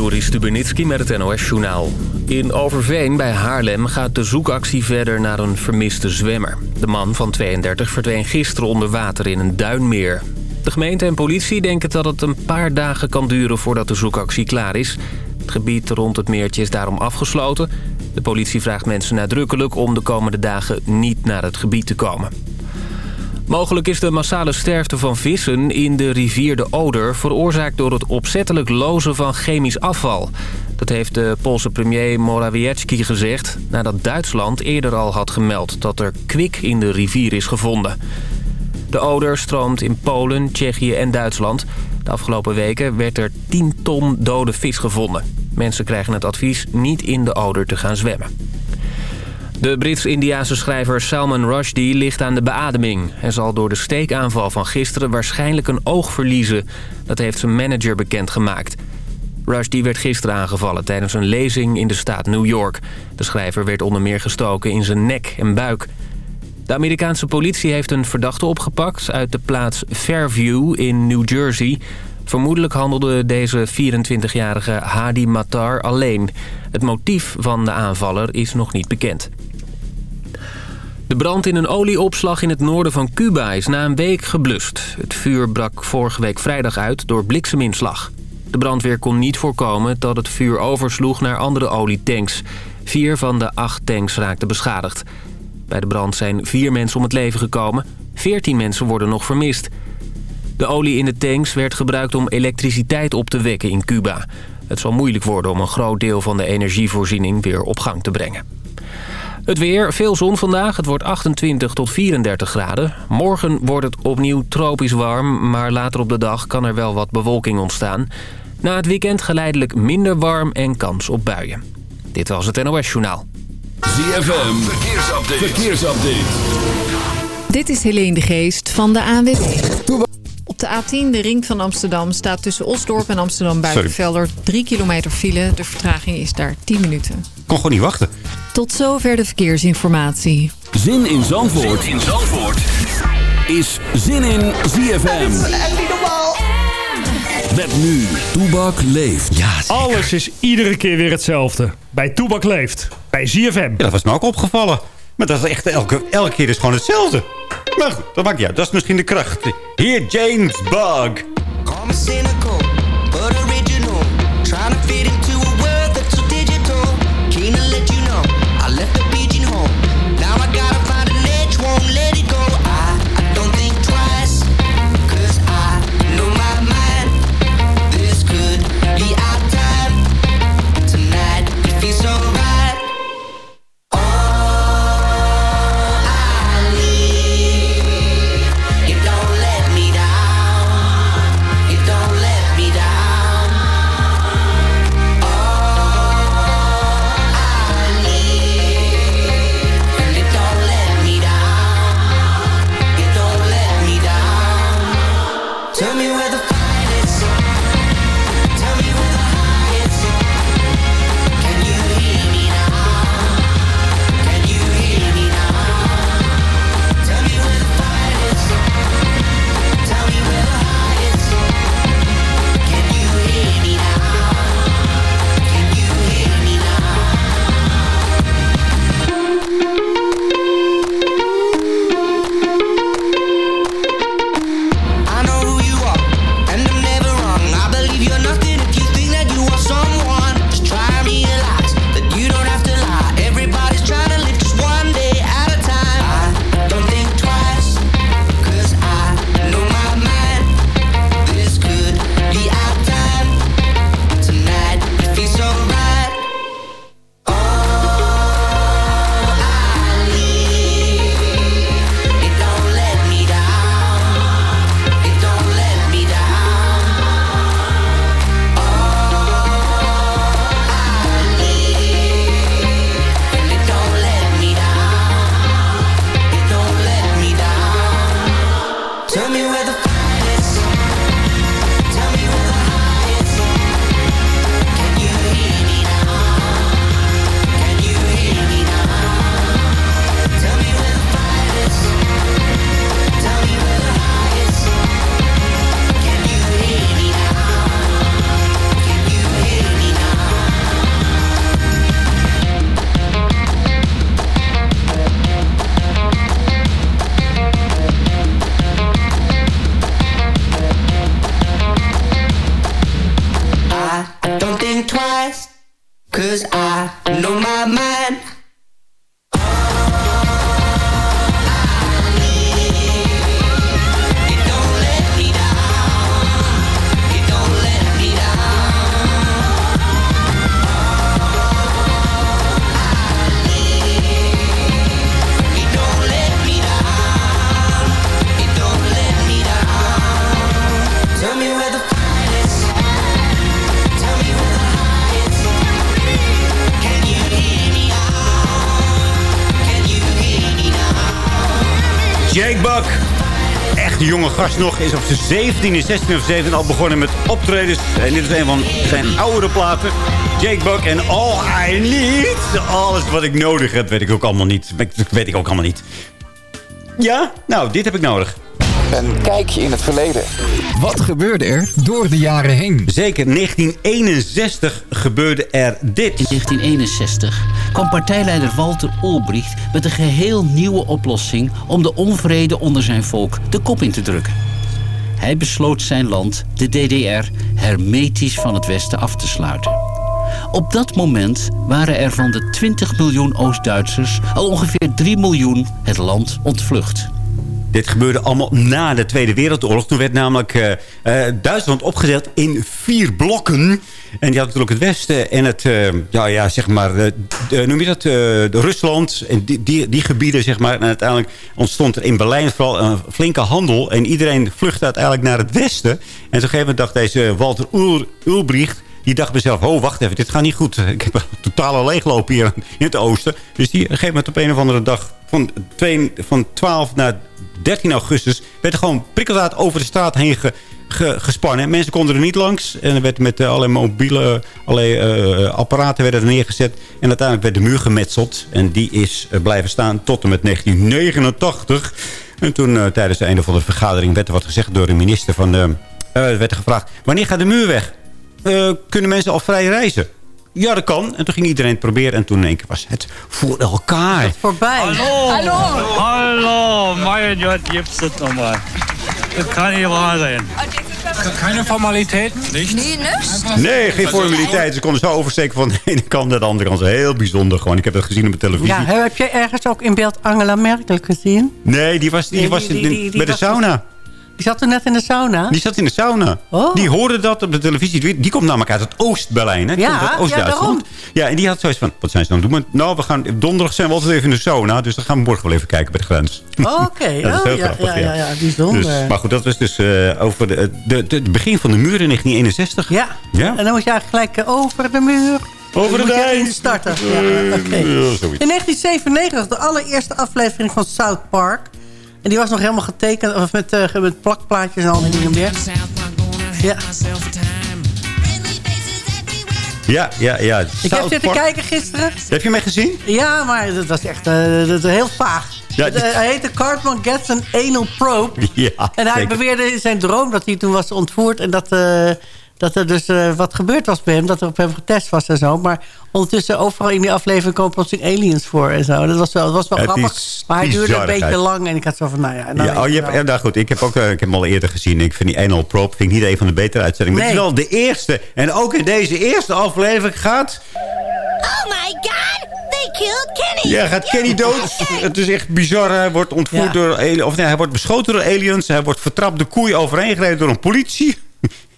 Joris Stubenitski met het NOS-journaal. In Overveen bij Haarlem gaat de zoekactie verder naar een vermiste zwemmer. De man van 32 verdween gisteren onder water in een duinmeer. De gemeente en politie denken dat het een paar dagen kan duren voordat de zoekactie klaar is. Het gebied rond het meertje is daarom afgesloten. De politie vraagt mensen nadrukkelijk om de komende dagen niet naar het gebied te komen. Mogelijk is de massale sterfte van vissen in de rivier de Oder... veroorzaakt door het opzettelijk lozen van chemisch afval. Dat heeft de Poolse premier Morawiecki gezegd... nadat Duitsland eerder al had gemeld dat er kwik in de rivier is gevonden. De Oder stroomt in Polen, Tsjechië en Duitsland. De afgelopen weken werd er 10 ton dode vis gevonden. Mensen krijgen het advies niet in de Oder te gaan zwemmen. De Brits-Indiaanse schrijver Salman Rushdie ligt aan de beademing. Hij zal door de steekaanval van gisteren waarschijnlijk een oog verliezen. Dat heeft zijn manager bekendgemaakt. Rushdie werd gisteren aangevallen tijdens een lezing in de staat New York. De schrijver werd onder meer gestoken in zijn nek en buik. De Amerikaanse politie heeft een verdachte opgepakt uit de plaats Fairview in New Jersey. Vermoedelijk handelde deze 24-jarige Hadi Matar alleen. Het motief van de aanvaller is nog niet bekend. De brand in een olieopslag in het noorden van Cuba is na een week geblust. Het vuur brak vorige week vrijdag uit door blikseminslag. De brandweer kon niet voorkomen dat het vuur oversloeg naar andere olietanks. Vier van de acht tanks raakten beschadigd. Bij de brand zijn vier mensen om het leven gekomen. Veertien mensen worden nog vermist. De olie in de tanks werd gebruikt om elektriciteit op te wekken in Cuba. Het zal moeilijk worden om een groot deel van de energievoorziening weer op gang te brengen. Het weer, veel zon vandaag. Het wordt 28 tot 34 graden. Morgen wordt het opnieuw tropisch warm, maar later op de dag kan er wel wat bewolking ontstaan. Na het weekend geleidelijk minder warm en kans op buien. Dit was het NOS Journaal. ZFM, verkeersupdate. verkeersupdate. Dit is Helene de Geest van de ANWB. Op de A10, de ring van Amsterdam, staat tussen Osdorp en Amsterdam Buitenvelder 3 kilometer file. De vertraging is daar 10 minuten. Ik kon gewoon niet wachten. Tot zover de verkeersinformatie. Zin in Zandvoort, zin in Zandvoort. is Zin in ZFM. Met nu, Toebak leeft. Ja, Alles is iedere keer weer hetzelfde. Bij Toebak leeft. Bij ZFM. Ja, dat was me ook opgevallen. Maar dat is echt elke, elke keer is gewoon hetzelfde. Maar goed, dat maakt ja, dat is misschien de kracht. Hier James Bug. cynical, Jake Buck. Echt een jonge gast nog. Is op zijn 17e, 16 of 17 al begonnen met optredens. En dit is een van zijn oudere platen. Jake Buck en All I Need. Alles wat ik nodig heb, weet ik ook allemaal niet. Weet ik ook allemaal niet. Ja? Nou, dit heb ik nodig. Een kijkje in het verleden. Wat gebeurde er door de jaren heen? Zeker 1961 gebeurde er dit. In 1961 kwam partijleider Walter Ulbricht met een geheel nieuwe oplossing om de onvrede onder zijn volk de kop in te drukken. Hij besloot zijn land, de DDR, hermetisch van het Westen af te sluiten. Op dat moment waren er van de 20 miljoen Oost-Duitsers al ongeveer 3 miljoen het land ontvlucht. Dit gebeurde allemaal na de Tweede Wereldoorlog. Toen werd namelijk uh, uh, Duitsland opgedeeld in vier blokken. En die had natuurlijk het Westen en het, uh, ja, ja, zeg maar, noem je dat, Rusland. En die, die, gebieden, zeg maar. En uiteindelijk ontstond er in Berlijn vooral een flinke handel. En iedereen vluchtte uiteindelijk naar het Westen. En op een gegeven moment dacht deze Walter Ulbricht... Die dacht zichzelf, oh wacht even, dit gaat niet goed. Ik heb een totale leegloop hier in het oosten. Dus die op een gegeven moment op een of andere dag... van, twee, van 12 naar 13 augustus werd er gewoon prikkeldraad over de straat heen ge, ge, gespannen. Mensen konden er niet langs. En er werd met uh, allerlei mobiele allerlei, uh, apparaten werden er neergezet. En uiteindelijk werd de muur gemetseld. En die is uh, blijven staan tot en met 1989. En toen tijdens het einde van de vergadering werd er wat gezegd door de minister. Van, werd er gevraagd, wanneer gaat de muur weg? kunnen mensen al vrij reizen? Ja, dat kan. En toen ging iedereen het proberen. En toen in één keer was het voor elkaar. Het voorbij. Hallo. Hallo. Hallo. Gott, gibt's das nochmal. Das kann nicht wahr sein. Keine Formalitäten? Nicht? Nee, niks? Nee, geen formaliteiten. Ze konden zo oversteken van de ene kant naar de andere kant. Heel bijzonder gewoon. Ik heb het gezien op de televisie. Ja, heb je ergens ook in beeld Angela Merkel gezien? Nee, die was, die, was die, die, bij de sauna. Die zat toen net in de sauna? Die zat in de sauna. Oh. Die hoorde dat op de televisie. Die komt namelijk uit het Oost-Berlijn. Hè? Ja, Oost-Duitsland. Ja, en die had zoiets van, wat zijn ze dan doen? Nou, we gaan, donderdag zijn we altijd even in de sauna. Dus dan gaan we morgen wel even kijken bij de grens. Oké, okay. oh, ja, grappig, ja, ja, ja, bijzonder. Dus, maar goed, dat was dus uh, over de, de, de, het begin van de muur in 1961. Ja, ja. en dan moet je eigenlijk gelijk over de muur... Over de dijk. starten. Ja, okay. in 1997, de allereerste aflevering van South Park... En die was nog helemaal getekend of met, uh, met plakplaatjes en al die dingen meer. Ja. Ja, ja, ja. Ik heb zitten kijken gisteren. Heb je mij gezien? Ja, maar dat was echt uh, dat heel vaag. Ja, het, uh, hij heette Cartman Gets an Anal Probe. Ja, en hij zeker. beweerde in zijn droom dat hij toen was ontvoerd... en dat, uh, dat er dus uh, wat gebeurd was bij hem. Dat er op hem getest was en zo. Maar ondertussen overal in die aflevering komen plotseling aliens voor en zo. Dat was wel, dat was wel Het grappig. is maar hij duurde een beetje lang. En ik had zo van, nou ja... Nou ja, oh, je hebt, ja, nou goed, ik heb, ook, uh, ik heb hem al eerder gezien. Ik vind die Anal Probe vind ik niet een van de betere uitzendingen. Maar Nee. het is wel de eerste. En ook in deze eerste aflevering gaat... Oh my god! They killed Kenny! Ja, gaat Kenny dood. Het is echt bizar. Hij wordt ontvoerd Ja. door... ali- Of nee, hij wordt beschoten door aliens. Hij wordt vertrapt de koei overheen gereden door een politie.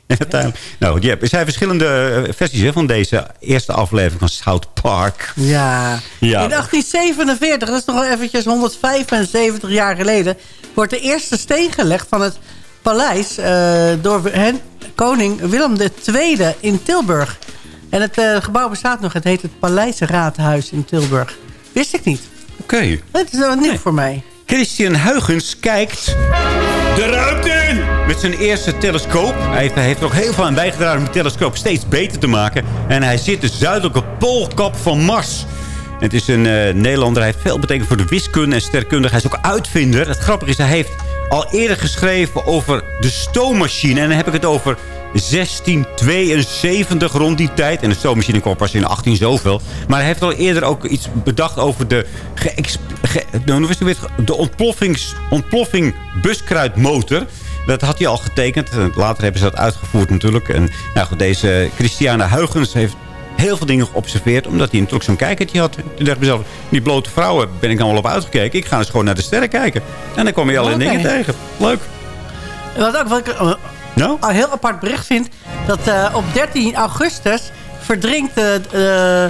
Nou, er zijn verschillende eh, versies hè, van deze eerste aflevering van South Park. Ja. Ja. In 1847, dat is nog wel eventjes 175 jaar geleden... wordt de eerste steen gelegd van het paleis... eh, door hen, koning Willem II in Tilburg. En het eh, gebouw bestaat nog. Het heet het Paleisraadhuis in Tilburg. Wist ik niet. Oké. Het is wat nieuw voor mij. Christian Huygens kijkt de ruimte met zijn eerste telescoop. Hij heeft, hij heeft er ook heel veel aan bijgedragen om de telescoop steeds beter te maken. En hij zit de zuidelijke poolkap van Mars. Het is een eh, Nederlander. Hij heeft veel betekend voor de wiskunde en sterkundige. Hij is ook uitvinder. Het grappige is, hij heeft al eerder geschreven over de stoommachine. En dan heb ik het over 1672 rond die tijd. En de stoommachine kwam pas in 18 zoveel. Maar hij heeft al eerder ook iets bedacht over de, nou, de ontploffings, ontploffing buskruidmotor. Dat had hij al getekend. En Later hebben ze dat uitgevoerd natuurlijk. En nou goed, deze Christiane Huygens heeft heel veel dingen geobserveerd. Omdat hij natuurlijk zo'n kijkertje had. Toen dacht ik mezelf, die blote vrouwen ben ik dan wel op uitgekeken. Ik ga eens gewoon naar de sterren kijken. En dan kom je allerlei Oké. dingen tegen. Leuk. Wat, ook, wat ik Nou? een heel apart bericht vind... dat eh, op 13 augustus verdrinkt eh,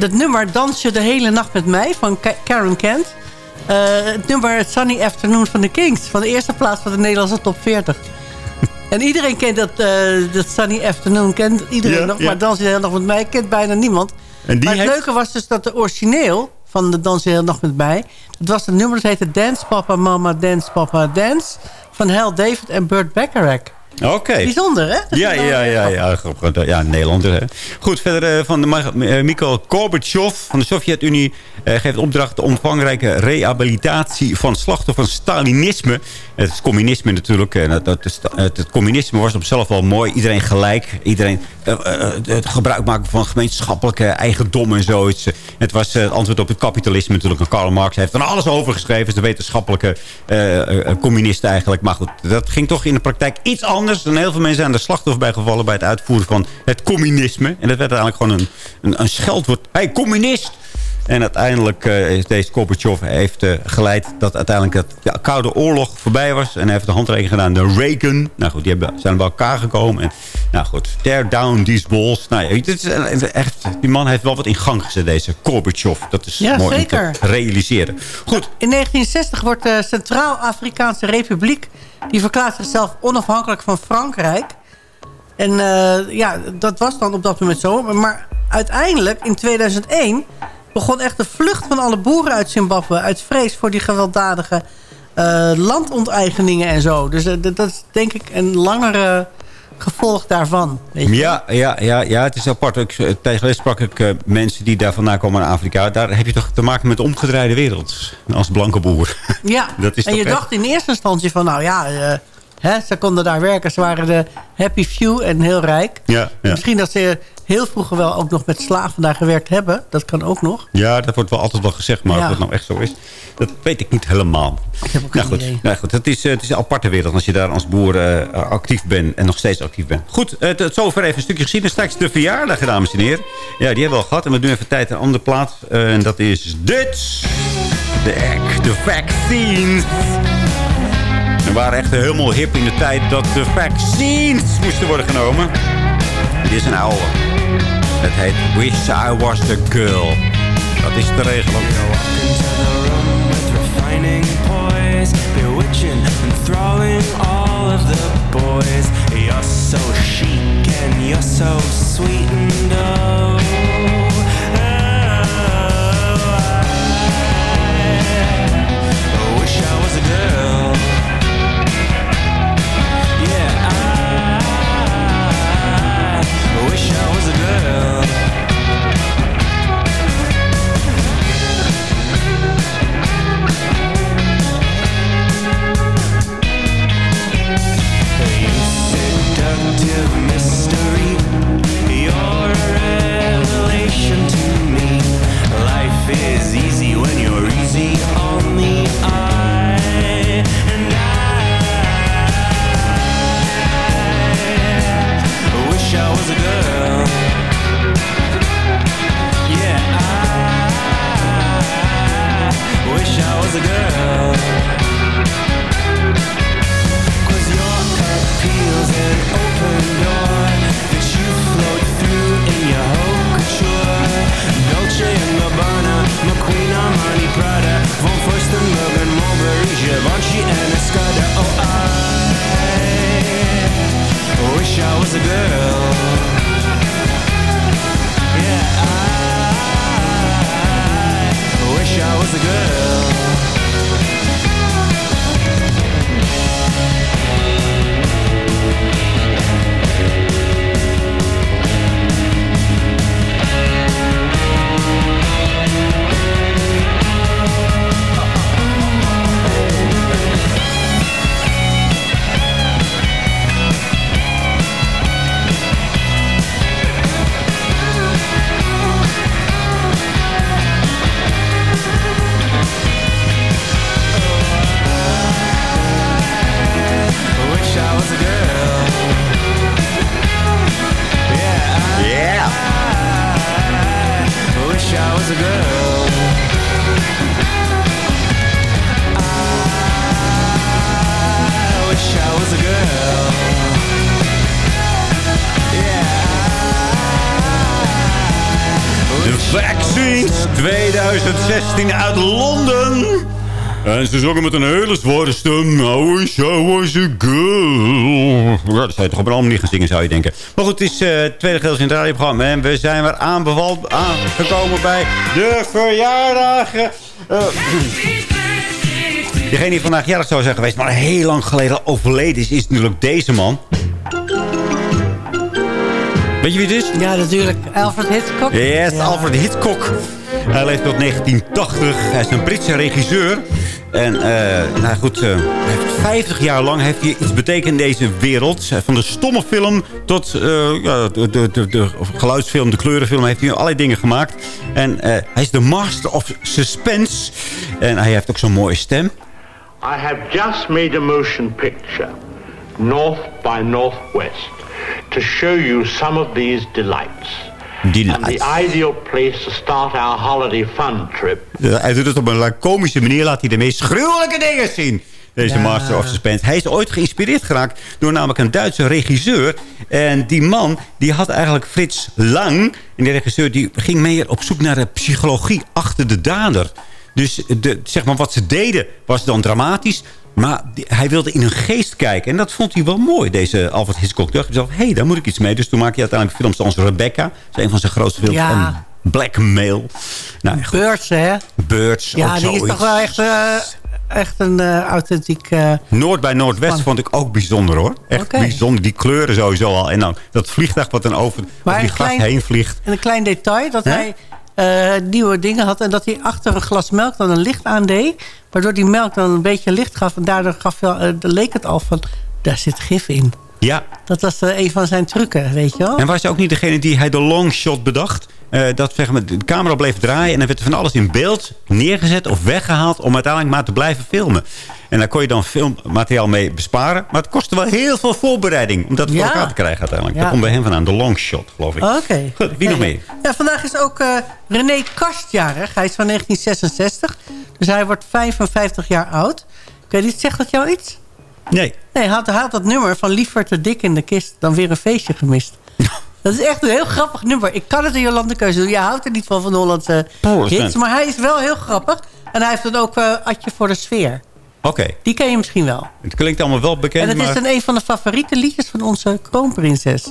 het nummer... Dans je de hele nacht met mij van Ka- Karen Kent. Eh, het nummer Sunny Afternoon van de Kings. Van de eerste plaats van de Nederlandse top 40. en iedereen kent dat, eh, dat Sunny Afternoon. Kent iedereen Ja, nog. ja. Maar Dans je hele nacht met mij kent bijna niemand. En die maar het heeft- leuke was dus dat de origineel van de Dans je hele nacht met mij... dat was een nummer dat heette Dance Papa Mama Dance Papa Dance... van Hal David en Burt Bacharach. Oké. Bijzonder, hè? Ja, ja, ja, ja, goed, ja, Nederlander. Hè. Goed, verder eh, van de, eh, Mikhail Gorbachev van de Sovjet-Unie... eh, geeft opdracht de omvangrijke rehabilitatie van slachtoffers van Stalinisme. Het is communisme natuurlijk. En het, het, het, het communisme was op zichzelf wel mooi. Iedereen gelijk. Iedereen het gebruik maken van gemeenschappelijke eigendom en zoiets. Het was het antwoord op het kapitalisme natuurlijk. En Karl Marx heeft er alles over geschreven. is de wetenschappelijke communist eigenlijk. Maar goed, dat ging toch in de praktijk iets anders. En heel veel mensen zijn er slachtoffer bij gevallen... bij het uitvoeren van het communisme. En dat werd uiteindelijk gewoon een, een, een scheldwoord. Hey, communist! En uiteindelijk eh, is deze Gorbachev heeft eh, geleid dat uiteindelijk het ja, Koude Oorlog voorbij was. En hij heeft de handreiking gedaan naar Reagan. Nou goed, die hebben, zijn bij elkaar gekomen. En nou goed, tear down these walls. Nou ja, dit is eh, echt, die man heeft wel wat in gang gezet, deze Gorbachev. Dat is Ja, mooi zeker. om te realiseren. Goed. In 1960 wordt de Centraal-Afrikaanse Republiek... die verklaart zichzelf onafhankelijk van Frankrijk. En ja, dat was dan op dat moment zo. Maar uiteindelijk, in 2001... begon echt de vlucht van alle boeren uit Zimbabwe... uit vrees voor die gewelddadige eh, landonteigeningen en zo. Dus eh, dat is denk ik een langere gevolg daarvan. Weet je? Ja, ja, ja, ja, het is apart. Ik, tijd geleden sprak ik eh, mensen die daar vandaan komen in Afrika. Daar heb je toch te maken met de omgedraaide wereld. Als blanke boer. Ja, Dat is en je echt- dacht in eerste instantie van... nou ja, eh, hè, ze konden daar werken. Ze waren de happy few en heel rijk. Ja, ja. Misschien dat ze heel vroeger wel ook nog met slaven daar gewerkt hebben. Dat kan ook nog. Ja, dat wordt wel altijd wel gezegd. Maar Ja. of dat nou echt zo is, dat weet ik niet helemaal. heb ook nou, goed, idee. nou goed, het is, eh, het is een aparte wereld als je daar als boer eh, actief bent. En nog steeds actief bent. Goed, eh, tot zover even een stukje geschiedenis. Straks de verjaardag, dames en heren. Ja, die hebben we al gehad. En we doen even tijd een andere plaat. Eh, en dat is dit. De act, de vaccines. Waren echt helemaal hip in de tijd dat de vaccines moesten worden genomen. Dit is een oude. Het heet Wish I Was The Girl. Dat is te regelen. En ze zongen met een hele zware stem. I wish I was a girl. Ja, dat zou je toch op een andere manier gaan zingen, zou je denken. Maar goed, het is uh, tweede gedeelte in het radioprogramma. En we zijn weer aangekomen bij de verjaardagen. Uh, degene die vandaag jarig zou zijn geweest, maar heel lang geleden overleden is, is natuurlijk deze man. Weet je wie het is? Ja, natuurlijk. Alfred Hitchcock. Yes, ja. Alfred Hitchcock. Hij leeft tot 1980. Hij is een Britse regisseur. En uh, nou goed, uh, heeft 50 jaar lang heeft hij iets betekend in deze wereld. Van de stomme film tot uh, de, de, de, geluidsfilm, de kleurenfilm. heeft hij allerlei dingen gemaakt. En hij is de master of suspense. En hij heeft ook zo'n mooie stem. I have just made a motion picture. North by Northwest. To show you some of these delights. And the ideal place to start our holiday fun trip. Hij doet het op een komische manier. Laat hij de meest gruwelijke dingen zien. Deze ja. Master of Suspense. Hij is ooit geïnspireerd geraakt door namelijk een Duitse regisseur. En die man die had eigenlijk Frits Lang. En die regisseur die ging meer op zoek naar de psychologie achter de dader. Dus de, zeg maar, wat ze deden was dan dramatisch. Maar die, hij wilde in hun geest kijken. En dat vond hij wel mooi, deze Alfred Hitchcock. Toen dacht hij zelf, hé, hey, daar moet ik iets mee. Dus toen maakte hij uiteindelijk films als Rebecca. Dat is een van zijn grootste films. Ja. En Blackmail. Nou. Birds, hè? Birds, Ja, die is toch wel echt, uh, echt een uh, authentiek... Uh, Noord bij Noordwest vond ik ook bijzonder, hoor. Echt bijzonder. Die kleuren sowieso al. En dan dat vliegtuig wat dan over, over die gas heen vliegt. En een klein detail, dat hij eh, nieuwe dingen had... en dat hij achter een glas melk dan een licht aandeed... waardoor die melk dan een beetje licht gaf... en daardoor gaf eh, leek het al van, daar zit gif in. Ja. Dat was eh, een van zijn trucken, weet je wel. En was hij ook niet degene die hij de longshot bedacht? Eh, dat zeg maar, de camera bleef draaien en dan werd er van alles in beeld neergezet of weggehaald... om uiteindelijk maar te blijven filmen. En daar kon je dan filmmateriaal mee besparen. Maar het kostte wel heel veel voorbereiding om dat voor Ja. elkaar te krijgen uiteindelijk. Ja. Dat komt bij hem vandaan, de longshot, geloof ik. Oké. Goed, wie nog meer? Ja, vandaag is ook eh, René Kast jarig. Hij is van 1966. Dus hij wordt 55 jaar oud. Kun je niet zegt dat jou iets? Nee. Nee, hij had, hij had dat nummer van liever te dik in de kist dan weer een feestje gemist. Dat is echt een heel grappig nummer. Ik kan het in Jolande Keuze doen. Jij houdt er niet van, van Hollandse hits. Sven. Maar hij is wel heel grappig. En hij heeft dan ook eh Atje voor de sfeer. Oké, Die ken je misschien wel. het klinkt allemaal wel bekend, en het maar... is dan een van de favoriete liedjes van onze kroonprinses.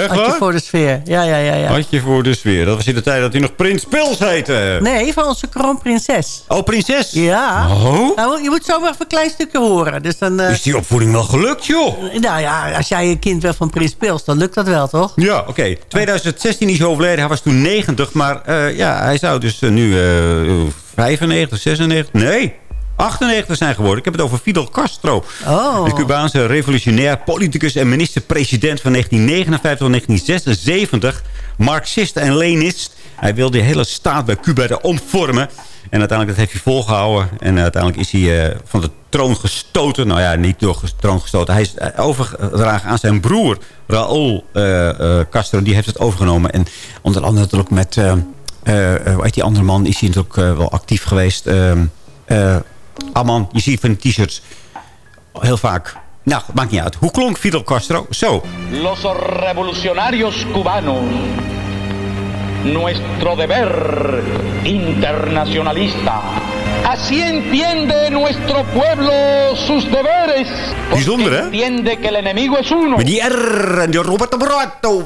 Echt waar? voor de sfeer. Ja, ja, ja. ja. Voor de sfeer. Dat was in de tijd dat hij nog Prins Pils heette. Nee, van onze kroonprinses. Oh, prinses? Ja. Oh? Nou, je moet zomaar even een klein stukje horen. Dus dan, eh, Is die opvoeding wel gelukt, joh? nou ja, als jij een kind bent van Prins Pils, dan lukt dat wel, toch? Ja, oké. 2016 is hij overleden. Hij was toen 90, maar eh, ja, hij zou dus eh, nu eh 95, 96... Nee, 98 zijn geworden. Ik heb het over Fidel Castro. Oh. De Cubaanse revolutionair politicus en minister-president van 1959 tot 1976. Marxist en Leninist. Hij wilde de hele staat bij Cuba er omvormen. En uiteindelijk dat heeft hij volgehouden. En uiteindelijk is hij eh, van de troon gestoten. Nou ja, niet door de troon gestoten. Hij is eh, overgedragen aan zijn broer, Raúl eh, eh, Castro. Die heeft het overgenomen. En onder andere natuurlijk met... hoe heet die andere man? Is hij natuurlijk wel actief geweest. Ehm eh, ah man, je ziet van die t-shirts heel vaak... Nou, maakt niet uit. Hoe klonk Fidel Castro? Zo. Los revolucionarios cubanos. Nuestro deber internacionalista. Así entiende nuestro pueblo sus deberes. Bijzonder, hè? Entiende que el enemigo es uno. Met die R en die Roberto Broto.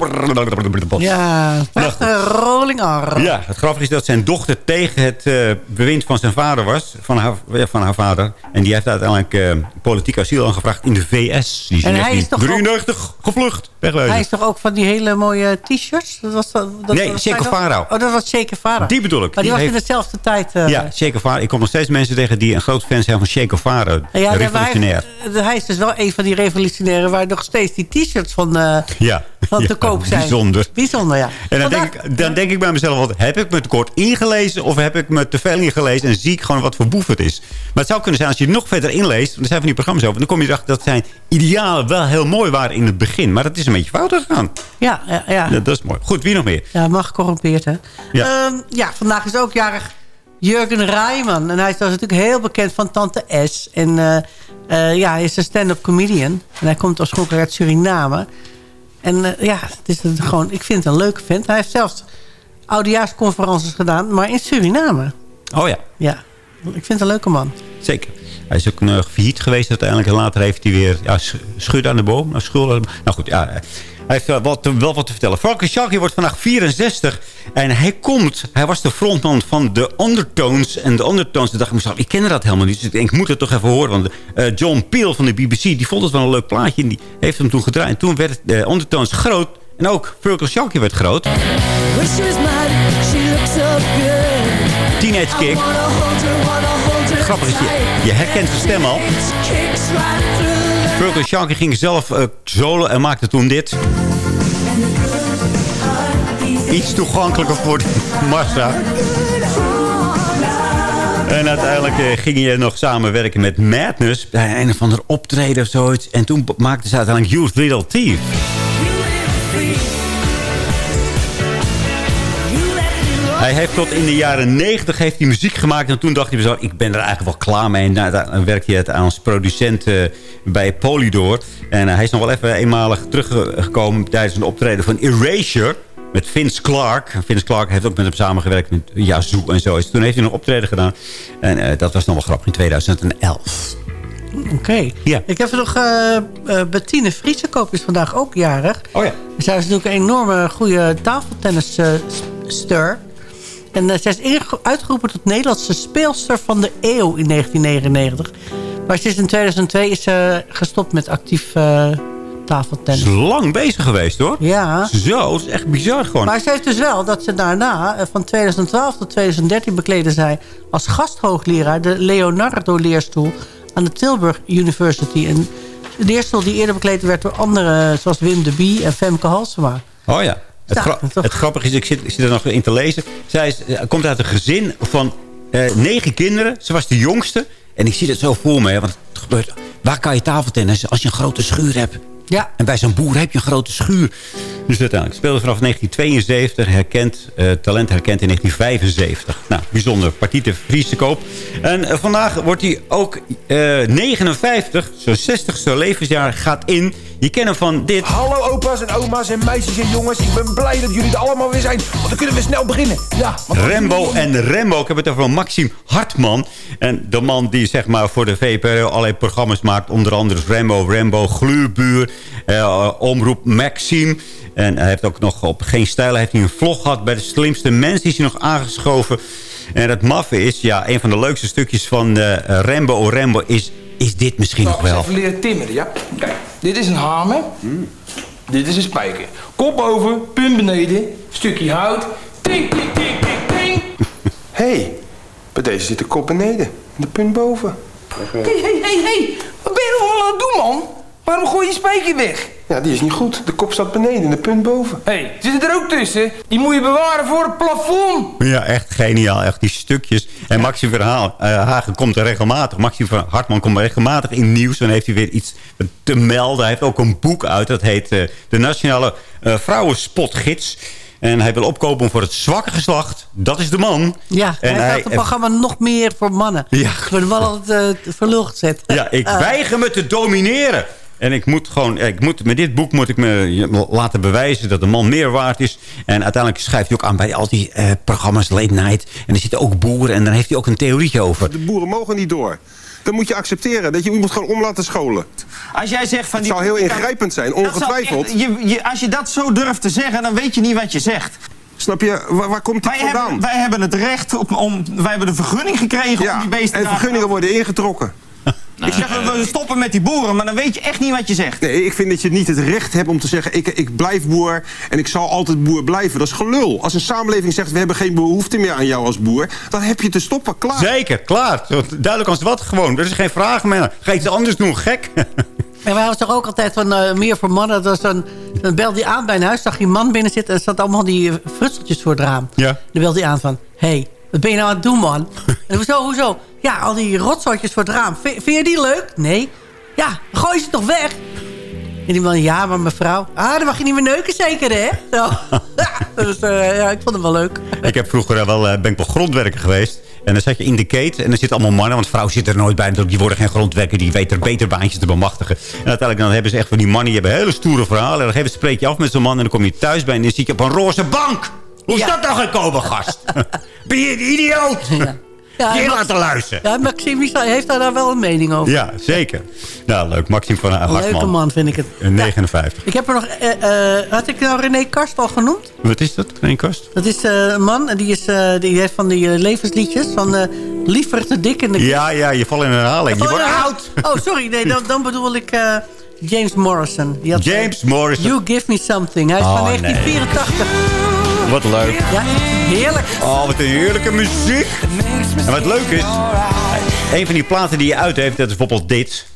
Ja, een rolling R. Ja, het grappige is dat zijn dochter tegen het eh, bewind van zijn vader was. Van haar, ja, van haar vader. En die heeft uiteindelijk eh, politiek asiel aangevraagd in de VS. Die En hij is toch ook- 1993 gevlucht. Wegwezen. Hij is toch ook van die hele mooie t-shirts? Dat was, dat, dat Nee, toch? Guevara. Oh, dat was Che Guevara. Die bedoel ik. Maar die, Die was heeft- in dezelfde tijd. eh, ja, Che Guevara. Ik kom nog steeds mensen tegen die een groot fan zijn van Che Guevara. Ja, revolutionair. Hij, hij is dus wel een van die revolutionairen... waar nog steeds die t-shirts van, eh, Ja. van Ja, te koop zijn. Bijzonder. Bijzonder, ja. En dan Vandaag- denk, ik, dan denk ik bij mezelf, wat, heb ik me tekort ingelezen... of heb ik me te veel ingelezen en zie ik gewoon wat voor boef het is. Maar het zou kunnen zijn als je nog verder inleest... want er zijn van die programma's over... dan kom je erachter dat zijn idealen wel heel mooi waren in het begin. Maar dat is een beetje fout gegaan. Ja, ja, ja. Ja, dat is mooi. Goed, wie nog meer? Ja, mag gecorrumpeerd, hè? Ja. Ehm, ja, vandaag is ook jarig Jurgen Rijman. En hij is natuurlijk heel bekend van Tante S. En eh, eh, ja, hij is een stand-up comedian. En hij komt oorspronkelijk uit Suriname. En eh, ja, het is een, gewoon, ik vind het een leuke vent. Hij heeft zelfs oudejaarsconferences gedaan, maar in Suriname. Oh ja. Ja, ik vind het een leuke man. Zeker. Hij is ook nog failliet geweest uiteindelijk. En later heeft hij weer ja, sch- schud aan de boom. Nou, schuld aan de boom. Nou goed, ja, hij heeft wel wat, wel wat te vertellen. Frank Sharky wordt vandaag 64. En hij komt, hij was de frontman van de Undertones. En de Undertones, dacht ik mezelf, ik ken dat helemaal niet. Dus ik denk, ik moet het toch even horen. Want eh, John Peel van de BBC, die vond het wel een leuk plaatje. En die heeft hem toen gedraaid. En toen werd de Undertones groot. En ook Frank Sharky werd groot. Teenage Kick. Grappig is, je, je herkent zijn stem al. Frank Sharky ging zelf eh solo en maakte toen dit. Iets toegankelijker voor massa. En uiteindelijk eh, ging je nog samenwerken met Madness. Bij een of ander optreden of zoiets. En toen maakten ze uiteindelijk Youth Little Thief. Hij heeft tot in de jaren 90 heeft hij muziek gemaakt. En toen dacht hij zo, ik ben er eigenlijk wel klaar mee. En dan werkte hij het als producent eh, bij Polydor. En eh, hij is nog wel even eenmalig teruggekomen tijdens een optreden van Erasure. Met Vince Clark. Vince Clark heeft ook met hem samengewerkt met Yazoo en zo. Dus toen heeft hij een optreden gedaan. En eh, dat was nog wel grappig in 2011. Oké. Ja. Ik heb er nog uh, uh, Bettine Friesekoop is vandaag ook jarig. Oh ja. Zij is natuurlijk een enorme goede tafeltennisster. En uh, zij is uitgeroepen tot Nederlandse speelster van de eeuw in 1999. Maar sinds in 2002 is ze gestopt met actief tafeltennis. Ze is lang bezig geweest hoor. Ja. Zo, dat is echt bizar gewoon. Maar ze heeft dus wel dat ze daarna, van 2012 tot 2013 bekleden zij als gasthoogleraar de Leonardo-leerstoel aan de Tilburg University. En de leerstoel die eerder bekleed werd door anderen zoals Wim de Bie en Femke Halsema. Oh ja. Het, gra het grappige is, ik zit, ik zit er nog in te lezen. Zij is, komt uit een gezin van uh, negen kinderen. Ze was de jongste. En ik zie het zo voor me. Hè, want het gebeurt, waar kan je tafeltennis als je een grote schuur hebt? Ja. En bij zo'n boer heb je een grote schuur. Dus uiteindelijk speelde vanaf 1972, herkend, uh, talent herkend in 1975. Nou, bijzonder. Partij te Vries te koop. En uh, vandaag wordt hij ook uh, 59, zo'n 60ste levensjaar gaat in. Je kent hem van dit. Hallo opa's en oma's en meisjes en jongens. Ik ben blij dat jullie er allemaal weer zijn. Want dan kunnen we snel beginnen. Ja, Rembo en Rembo. Ik heb het over Maxime Hartman. En de man die zeg maar voor de VPRO allerlei programma's maakt. Onder andere Rembo, Rembo, Gluurbuur, uh, Omroep Maxime. En hij heeft ook nog op Geen Stijl heeft hij een vlog gehad. Bij de slimste mensen is hij nog aangeschoven. En het maffe is, ja, een van de leukste stukjes van uh, Rembo o Rembo is, is dit misschien nou, nog wel. Even leren timmeren, ja. Kijk, dit is een hamer. Dit is een spijker. Kop boven, punt beneden, stukje hout. Ting, ting, ting, ting, ting. Hé, hey, bij deze zit de kop beneden en de punt boven. Hé, hé, hé, hé. Wat ben je allemaal aan het doen, man? Waarom gooi je spijker weg? Ja, die is niet goed. De kop staat beneden en de punt boven. Hé, hey, zit er ook tussen? Die moet je bewaren voor het plafond. Ja, echt geniaal. Echt die stukjes. En Maxime Verhaal, uh, Hagen komt er regelmatig. Maxime Hartman komt er regelmatig in nieuws. Dan heeft hij weer iets te melden. Hij heeft ook een boek uit. Dat heet uh, De Nationale uh, Vrouwenspotgids. En hij wil opkopen voor het zwakke geslacht. Dat is de man. Ja, en hij gaat het programma nog meer voor mannen. Ja. Ik word wel altijd uh, verlul gezet. Ja, ik uh. weiger me te domineren. En ik moet gewoon, ik moet, met dit boek moet ik me laten bewijzen dat de man meer waard is. En uiteindelijk schrijft hij ook aan bij al die uh, programma's Late Night. En er zitten ook boeren en dan heeft hij ook een theorietje over. De boeren mogen niet door. Dan moet je accepteren dat je iemand gewoon om laten scholen. Als jij zegt van het zou heel ingrijpend zijn, ongetwijfeld. Je, je, als je dat zo durft te zeggen, dan weet je niet wat je zegt. Snap je, waar, waar komt dit wij vandaan? Hebben, wij hebben het recht, op, om, wij hebben de vergunning gekregen ja, om die beesten en vergunningen worden ingetrokken. Ik zeg, we stoppen met die boeren, maar dan weet je echt niet wat je zegt. Nee, ik vind dat je niet het recht hebt om te zeggen... Ik, ik blijf boer en ik zal altijd boer blijven. Dat is gelul. Als een samenleving zegt, we hebben geen behoefte meer aan jou als boer... dan heb je te stoppen, klaar. Zeker, klaar. Duidelijk als wat gewoon. Er is geen vraag meer. Ga iets anders doen, gek? En wij hadden toch ook altijd van uh, meer voor mannen. Dat was dan, dan belde hij aan bij een huis, zag je een man binnen zitten... en er zat allemaal die frutseltjes voor het raam. Ja. Dan belde hij aan van... hey, wat ben je nou aan het doen, man? en hoezo, hoezo? Ja, al die rotzootjes voor het raam. V vind je die leuk? Nee. Ja, gooi ze toch weg? En die man, ja, maar mevrouw... Ah, dan mag je niet meer neuken zeker, hè? Zo. dus uh, ja, ik vond hem wel leuk. Ik heb vroeger wel, uh, ben ik wel grondwerker geweest. En dan zat je in de kate en er zitten allemaal mannen. Want vrouwen zitten er nooit bij. Die worden geen grondwerker. Die weten er beter baantjes te bemachtigen. En uiteindelijk dan hebben ze echt van die mannen. Die hebben hele stoere verhalen. En dan geven spreek je af met zo'n man. En dan kom je thuis bij en dan zit je op een roze bank. Hoe is dat nou gekomen, gast? ben je een idioot? Ja, je Max- laten luisteren. Ja, Maxime heeft daar nou wel een mening over. Ja, zeker. Nou, leuk. Maxime van Een leuke man vind ik het. Een 59. Ik heb er nog... eh, eh, had ik nou René Karst al genoemd? Wat is dat? Geen kast? Dat is eh, een man en die, is, die heeft van die levensliedjes. Van liever te dik in de Ja, ja, je valt in herhaling. Je wordt ja. oud. Oh, sorry. Nee, dan, dan bedoel ik James Morrison. Die had, James Morrison. You Give Me Something. Hij is Oh, van nee. 1984. Wat leuk. Ja, heerlijk. Oh, wat een heerlijke muziek. En wat leuk is, een van die platen die je uit heeft, dat is bijvoorbeeld dit.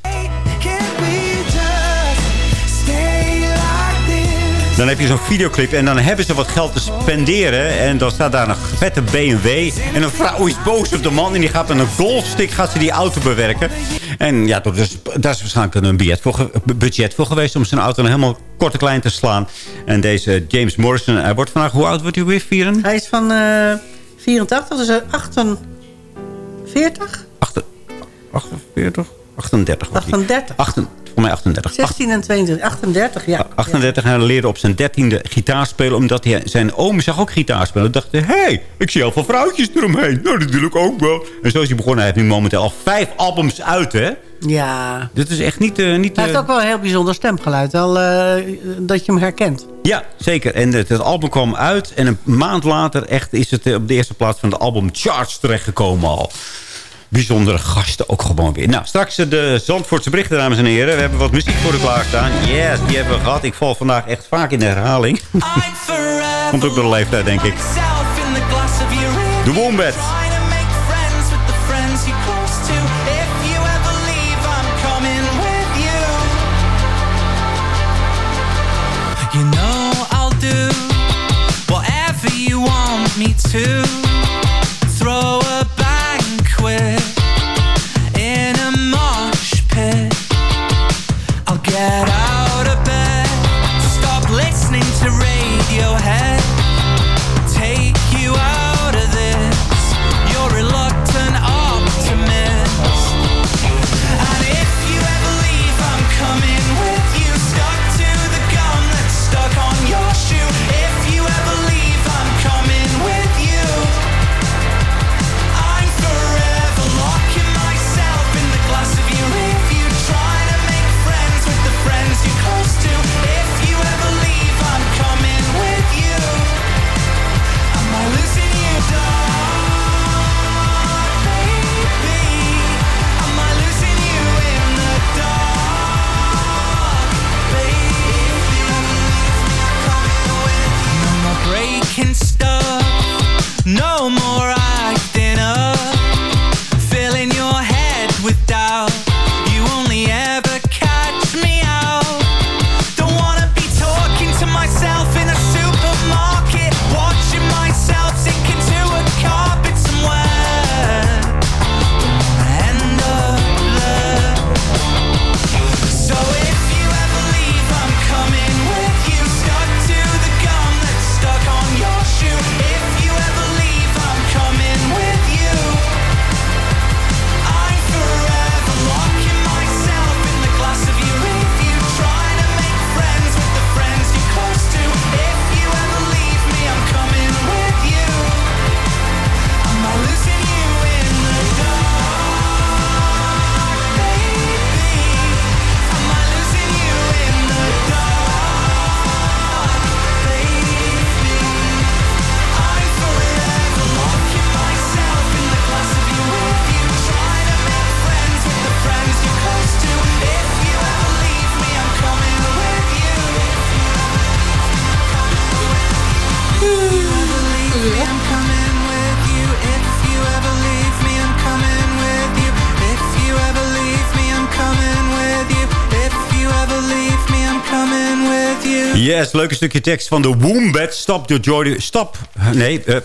Dan heb je zo'n videoclip en dan hebben ze wat geld te spenderen. En dan staat daar een vette BMW. En een vrouw is boos op de man en die gaat met een golfstick gaat ze die auto bewerken. En ja, dat is, daar is waarschijnlijk een budget voor, ge- budget voor geweest om zijn auto dan helemaal kort en klein te slaan. En deze James Morrison, hij wordt vandaag, hoe oud wordt hij weer? Vieren? Hij is van eh 84, dus eh, 48? 48? 38 wordt hij. 38. Achten- voor mij 38. 16 en 22. 38, ja. 38 en hij leerde op zijn dertiende gitaar spelen... omdat hij, zijn oom zag ook gitaar spelen. Hij dacht, hé, hey, ik zie heel veel vrouwtjes eromheen. Nou, dat wil ik ook wel. En zo is hij begonnen. Hij heeft nu momenteel al vijf albums uit, hè? Ja. Dit is echt niet... eh, niet Hij heeft eh, ook wel een heel bijzonder stemgeluid. Wel, eh, dat je hem herkent. Ja, zeker. En het, het album kwam uit. En een maand later echt is het op de eerste plaats van de albumcharts terechtgekomen al. Bijzondere gasten ook gewoon weer. Nou, straks de Zandvoortse berichten, dames en heren. We hebben wat muziek voor de klaarstaan. Yes, die hebben we gehad. Ik val vandaag echt vaak in de herhaling. Komt ook door de leeftijd, denk ik. De Wombat. Leuke stukje tekst van de Wombat. Stop door Joy... Stop. Nee, eh,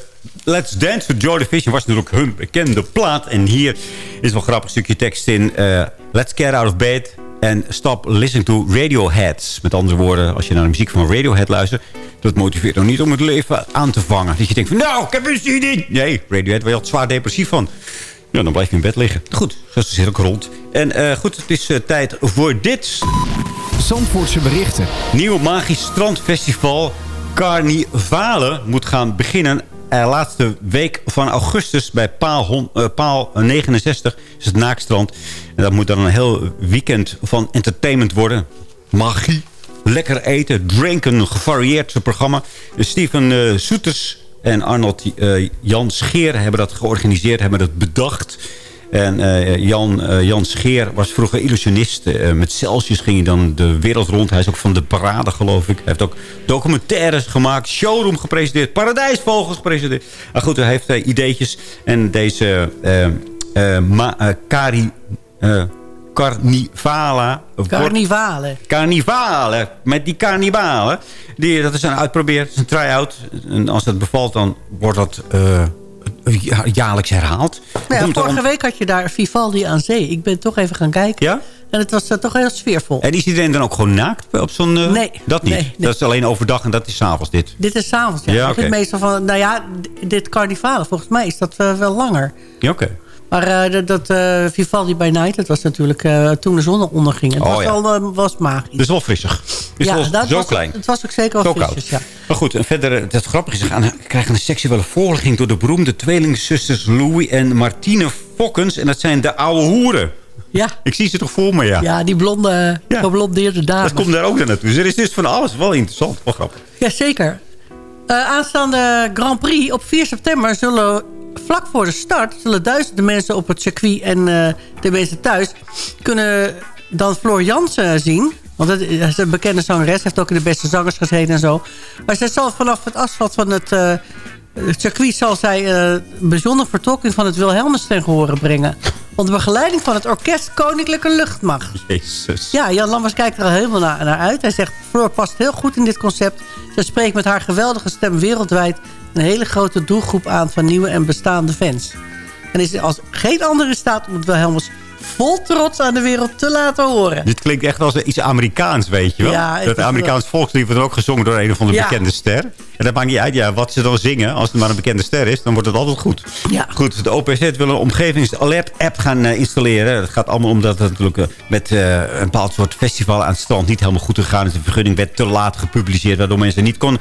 Let's Dance with Joy Division was natuurlijk hun bekende plaat. En hier is wel een grappig stukje tekst in. eh, Let's get out of bed and stop listening to Radioheads. Met andere woorden, als je naar de muziek van Radiohead luistert... dat motiveert nog niet om het leven aan te vangen. Dat je denkt van, nou, ik heb een in. Nee, Radiohead waar je altijd zwaar depressief van. Ja, dan blijf je in bed liggen. Goed, zo is ook rond. En eh, goed, het is eh, tijd voor dit. Zandvoortse berichten. Nieuw Magisch Strandfestival carnivale moet gaan beginnen. Uh, laatste week van augustus bij paal, hon- eh, paal 69 is het Naakstrand. En dat moet dan een heel weekend van entertainment worden. Magie, lekker eten, drinken, gevarieerd programma. Steven eh, Soeters en Arnold eh, Jan Scheer hebben dat georganiseerd, hebben dat bedacht. En eh, Jan, eh, Jan Scheer was vroeger illusionist. Eh, met Celsius ging hij dan de wereld rond. Hij is ook van de parade, geloof ik. Hij heeft ook documentaires gemaakt. Showroom gepresenteerd. Paradijsvogels gepresenteerd. Maar goed, hij heeft ideetjes. En deze Kari... Carnivala. Carnivale. Carnivalen. Met die carnivalen. Die, dat is een uitprobeer. Dat is een try-out. En als dat bevalt, dan wordt dat eh, ja- jaarlijks herhaald. Nou ja, vorige week had je daar Vivaldi aan zee. Ik ben toch even gaan kijken. Ja? En het was toch heel sfeervol. En is iedereen dan ook gewoon naakt op zo'n... eh, Nee, Dat niet? nee, nee. Dat is alleen overdag en dat is s'avonds dit. Dit is s'avonds, ja. Ja, vind meestal van, nou ja, dit carnivale, volgens mij is dat eh, wel langer. Ja, oké. Maar eh, dat, dat eh, Vivaldi by Night, dat was natuurlijk eh, toen de zon onderging. Het Oh, was, ja. eh, was magisch. Dus wel frissig. Is ja, wel dat zo was, klein. Het was ook zeker Zo wel koud. frisjes, ja. Maar goed, en verder, het grappige is, ze gaan, krijgen een seksuele voorlichting... door de beroemde tweelingzusters Louis en Martine Fokkens. En dat zijn de oude hoeren. Ja. Ik zie ze toch voor me, ja. Ja, die blonde, geblondeerde dame. Dat komt daar ook naar naartoe. Dus er is dus van alles. Wel interessant, wel grappig. Jazeker. Eh aanstaande Grand Prix op 4 september zullen vlak voor de start... zullen duizenden mensen op het circuit en eh, de mensen thuis... kunnen dan Floor Jansen zien. Want dat is een bekende zangeres. heeft ook in de beste zangers gezeten en zo. Maar zij zal vanaf het asfalt van het... eh, het circuit zal zij eh, een bijzondere vertolking van het Wilhelmus ten gehore brengen. Onder begeleiding van het orkest Koninklijke Luchtmacht. Jezus. Ja, Jan Lammers kijkt er al helemaal naar, naar uit. Hij zegt, Floor past heel goed in dit concept. Ze spreekt met haar geweldige stem wereldwijd... een hele grote doelgroep aan van nieuwe en bestaande fans. En is als geen andere staat om het Wilhelmus vol trots aan de wereld te laten horen. Dit klinkt echt als iets Amerikaans, weet je wel. Ja, dat Amerikaans volkslied wordt ook gezongen door een of andere Ja. bekende ster. En dat maakt niet uit ja, wat ze dan zingen. Als het maar een bekende ster is, dan wordt het altijd goed. Ja. Goed, de OPZ wil een omgevingsalert-app gaan eh, installeren. Het gaat allemaal omdat het natuurlijk eh, met eh, een bepaald soort festival aan het strand niet helemaal goed gegaan is. De vergunning werd te laat gepubliceerd, waardoor mensen niet, kon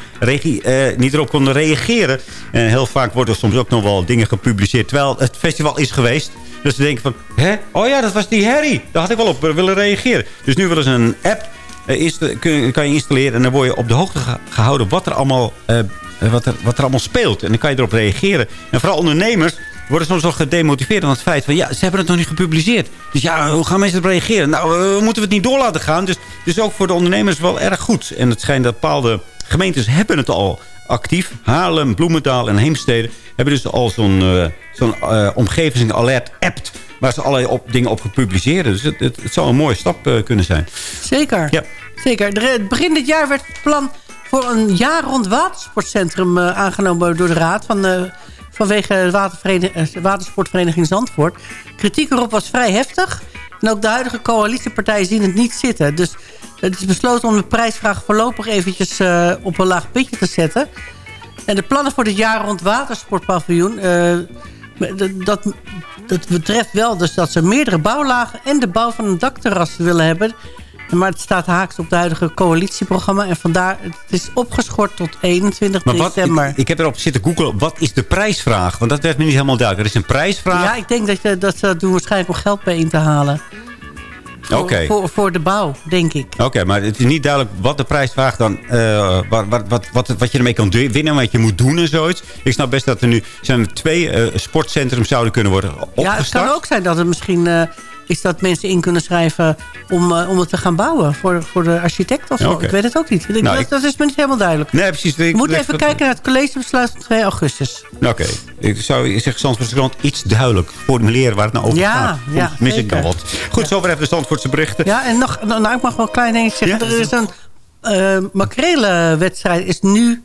niet erop konden reageren. En heel vaak worden er soms ook nog wel dingen gepubliceerd, terwijl het festival is geweest. Dus ze denken van, hè? Oh ja, dat was die Harry. Daar had ik wel op eh, willen reageren. Dus nu willen ze een app eh, kan je installeren. En dan word je op de hoogte ge- gehouden wat er allemaal, eh, wat er, wat er allemaal speelt. En dan kan je erop reageren. En vooral ondernemers worden soms nog gedemotiveerd aan het feit van... ja, ze hebben het nog niet gepubliceerd. Dus ja, hoe gaan mensen erop reageren? Nou, moeten we het niet door laten gaan? Dus, dus ook voor de ondernemers wel erg goed. En het schijnt dat bepaalde gemeentes hebben het al actief. Haarlem, Bloemendaal en Heemstede hebben dus al zo'n eh eh, omgevingsalert-app... waar ze allerlei op, dingen op gepubliceerd. Dus het, het, het zou een mooie stap eh, kunnen zijn. Zeker. Ja. Zeker. Begin dit jaar werd het plan voor een jaar rond watersportcentrum aangenomen door de Raad. Van, vanwege de watersportvereniging Zandvoort. Kritiek erop was vrij heftig. En ook de huidige coalitiepartijen zien het niet zitten. Dus het is besloten om de prijsvraag voorlopig eventjes eh, op een laag pitje te zetten. En de plannen voor dit jaar rond watersportpaviljoen... eh, dat, dat, betreft wel dus dat ze meerdere bouwlagen... en de bouw van een dakterras willen hebben. Maar het staat haaks op het huidige coalitieprogramma. En vandaar, het is opgeschort tot 21 Maar wat, december. ik, ik heb erop zitten googlen. Wat is de prijsvraag? Want dat werd me niet helemaal duidelijk. Er is een prijsvraag. Ja, ik denk dat, je, dat ze dat doen waarschijnlijk om geld bij in te halen. Voor, voor, voor de bouw, denk ik. Oké, maar het is niet duidelijk wat de prijsvraag dan... eh, wat, wat, wat, wat, wat je ermee kan winnen, wat je moet doen en zoiets. Ik snap best dat er nu zijn er twee eh sportcentrums zouden kunnen worden opgestart. Ja, het kan ook zijn dat het misschien eh, is dat mensen in kunnen schrijven... om, eh, om het te gaan bouwen voor, voor de architect of zo. Ik weet het ook niet. Ik- Nou, dat, ik- dat is me niet helemaal duidelijk. Nee, precies. We moeten even kijken naar het collegebesluit van 2 augustus. Oké, ik zou ik zeg Zandvoortse krant iets duidelijk formuleren waar het nou over Ja, gaat. ja, mis ik dan zeker. wat. Goed, zover even de Zandvoortse berichten. Ja, en nog, nou, ik mag wel een klein dingetje zeggen. Ja? Er is een eh makrelenwedstrijd is nu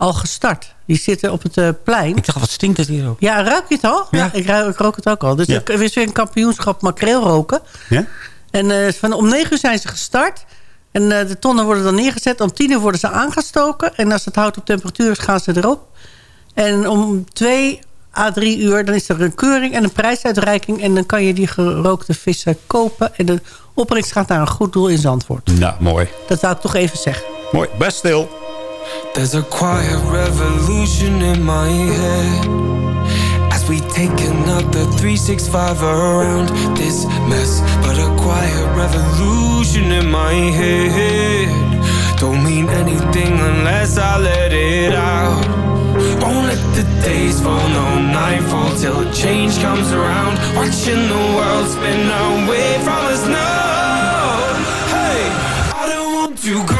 al gestart. Die zitten op het eh, plein. Ik dacht, wat stinkt het hier ook? Ja, ruik je het al? Ja, ik, ruik, ik rook het ook al. Dus Ja. er is weer een kampioenschap makreel roken. Ja? En eh, van, om 9 uur zijn ze gestart. En eh, de tonnen worden dan neergezet. Om 10 uur worden ze aangestoken. En als het hout op temperatuur is, gaan ze erop. En om 2 à 3 uur dan is er een keuring en een prijsuitreiking. En dan kan je die gerookte vissen kopen. En de opbrengst gaat naar een goed doel in Zandvoort. Nou, mooi. Dat zou ik toch even zeggen. Mooi, best stil. There's a quiet revolution in my head. As we take another 365 around this mess But a quiet revolution in my head. Don't mean anything unless I let it out. Won't let the days fall, no nightfall Till a change comes around. Watching the world spin away from us now. Hey, I don't want to go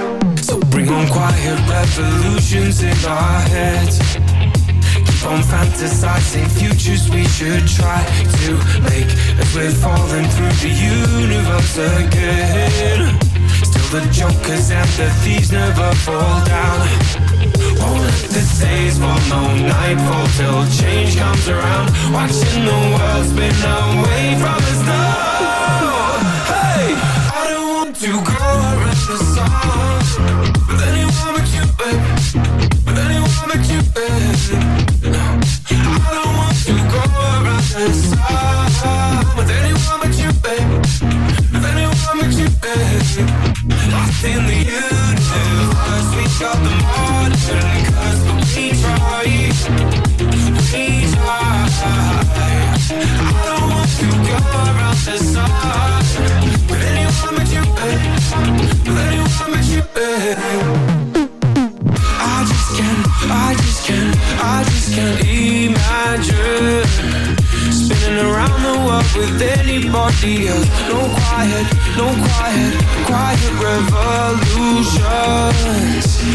on quiet revolutions in our heads. Keep on fantasizing futures we should try to make As we're falling through the universe again. Still the jokers and the thieves never fall down. Won't let the days fall, no nightfall Till change comes around. Watching the world spin away from us now. Hey, I don't want to go around the sun With anyone but you, baby With anyone but you, baby Spinning around the world with anybody else No quiet, no quiet, quiet revolutions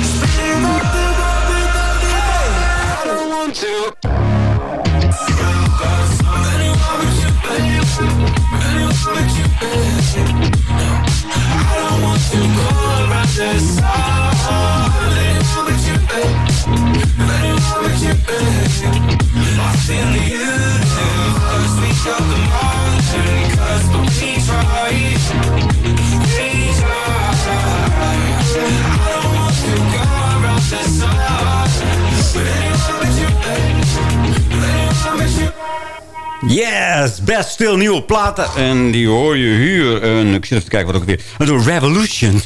Spinning around the world with anybody I don't want to anyone but you, anyone but you, I don't want to go around anyone but you, anyone but you, Yes, best stil nieuwe platen. En die hoor je hier. En ik zit te kijken wat ook weer. Door Revolution.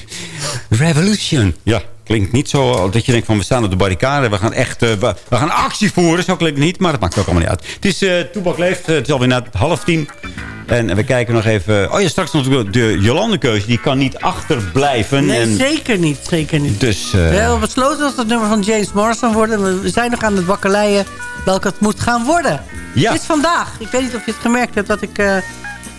Revolution. Ja, klinkt niet zo dat je denkt van we staan op de barricade. We gaan echt uh, we, we, gaan actie voeren. Zo klinkt het niet, maar dat maakt ook allemaal niet uit. Het is uh, Toebak Leeft. het is alweer na half tien. En we kijken nog even... Oh ja, straks natuurlijk de Jolande-keuze. Die kan niet achterblijven. Nee, en... zeker niet. Zeker niet. Dus, uh... We hebben besloten dat het nummer van James Morrison worden. We zijn nog aan het wakkeleien welke het moet gaan worden. Ja. Het is vandaag. Ik weet niet of je het gemerkt hebt dat ik... Uh,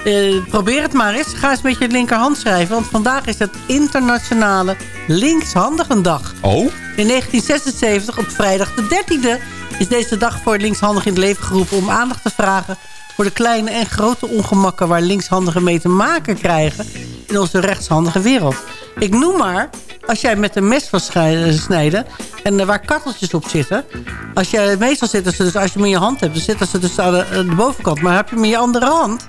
uh, probeer het maar eens. Ga eens met je linkerhand schrijven. Want vandaag is het internationale linkshandigendag. Oh? In 1976, op vrijdag de 13e... is deze dag voor linkshandig in het leven geroepen... om aandacht te vragen voor de kleine en grote ongemakken... waar linkshandigen mee te maken krijgen... in onze rechtshandige wereld. Ik noem maar, als jij met een mes wil snijden... en uh, waar karteltjes op zitten... Als je, meestal zitten ze dus, als je hem in je hand hebt... dan zitten ze dus aan de, aan de bovenkant. Maar heb je hem in je andere hand...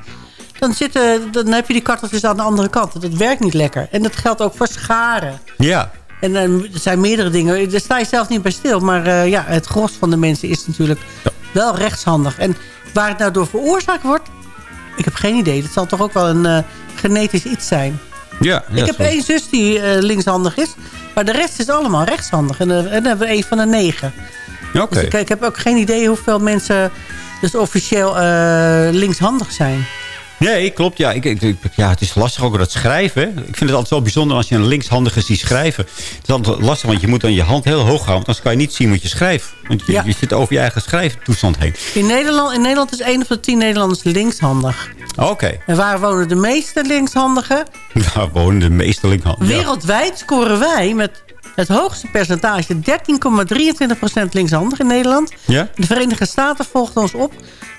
Dan, zitten, dan heb je die karteltjes aan de andere kant. Dat werkt niet lekker. En dat geldt ook voor scharen. Ja. En uh, er zijn meerdere dingen. Daar sta je zelf niet bij stil. Maar uh, ja, het gros van de mensen is natuurlijk ja. wel rechtshandig. En waar het nou door veroorzaakt wordt... Ik heb geen idee. Dat zal toch ook wel een uh, genetisch iets zijn. Ja, ik heb één zus die linkshandig is. Maar de rest is allemaal rechtshandig. En, en dan hebben we één van de negen. Okay. Dus ik, ik, heb ook geen idee hoeveel mensen dus officieel linkshandig zijn. Nee, klopt. Ja, ik, ik, ja, het is lastig ook dat schrijven. Ik vind het altijd wel bijzonder als je een linkshandige ziet schrijven. Het is altijd lastig, want je moet dan je hand heel hoog houden. Want anders kan je niet zien wat je schrijft. Want je, ja. je zit over je eigen schrijftoestand heen. In Nederland, in Nederland is 1 op de 10 Nederlanders linkshandig. Oké. Okay. En waar wonen de meeste linkshandigen? Waar wonen de meeste linkshandigen? Wereldwijd scoren wij met het hoogste percentage, 13,23% linkshandig in Nederland. Ja? De Verenigde Staten volgt ons op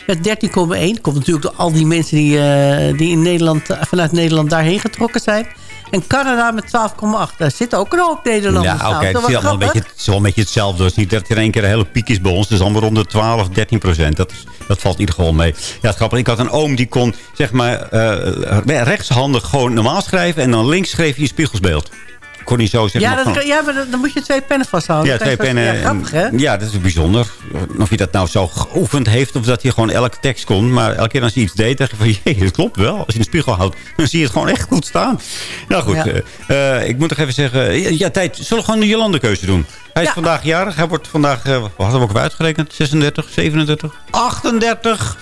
met 13,1. Komt natuurlijk door al die mensen die, uh, die in Nederland, uh, vanuit Nederland daarheen getrokken zijn. En Canada met 12,8. Daar zitten ook een hoop Nederlanders Ja, oké. Het, is allemaal een beetje, het is wel een beetje hetzelfde. Het is niet dat er in één keer een hele piek is bij ons. Het is allemaal rond de 12, 13 procent. Dat, is- dat valt in ieder geval mee. Ja, het grappig. Ik had een oom die kon, zeg maar, eh, rechtshandig gewoon normaal schrijven. En dan links schreef hij een spiegelsbeeld. Kon zo, zeg Ja, maar, dat, ja, maar dan moet je twee pennen vasthouden. Ja, twee je pennen. Ja, grappig, hè? en- ja, dat is bijzonder. Of hij dat nou zo geoefend heeft... of dat hij gewoon elke tekst kon. Maar elke keer als hij iets deed, dacht je van... jee, dat klopt wel. Als je in de spiegel houdt, dan zie je het gewoon echt goed staan. Nou goed, Ja. eh, eh, ik moet nog even zeggen... Ja, ja, tijd. Zullen we gewoon de Jolande-keuze doen? Hij is Ja. vandaag jarig. Hij wordt vandaag... eh, wat hadden we ook weer uitgerekend? 36, 37, 38.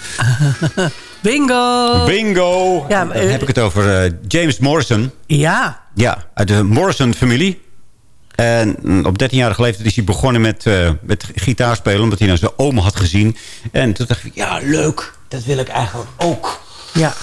Bingo! Bingo! Ja, Dan eh, heb ik het over eh, James Morrison. Ja. Ja, uit de Morrison-familie. En mm, op 13-jarige leeftijd is hij begonnen met, eh, met gitaarspelen... omdat hij naar zijn oom had gezien. En toen dacht ik, ja, leuk. Dat wil ik eigenlijk ook. Ja.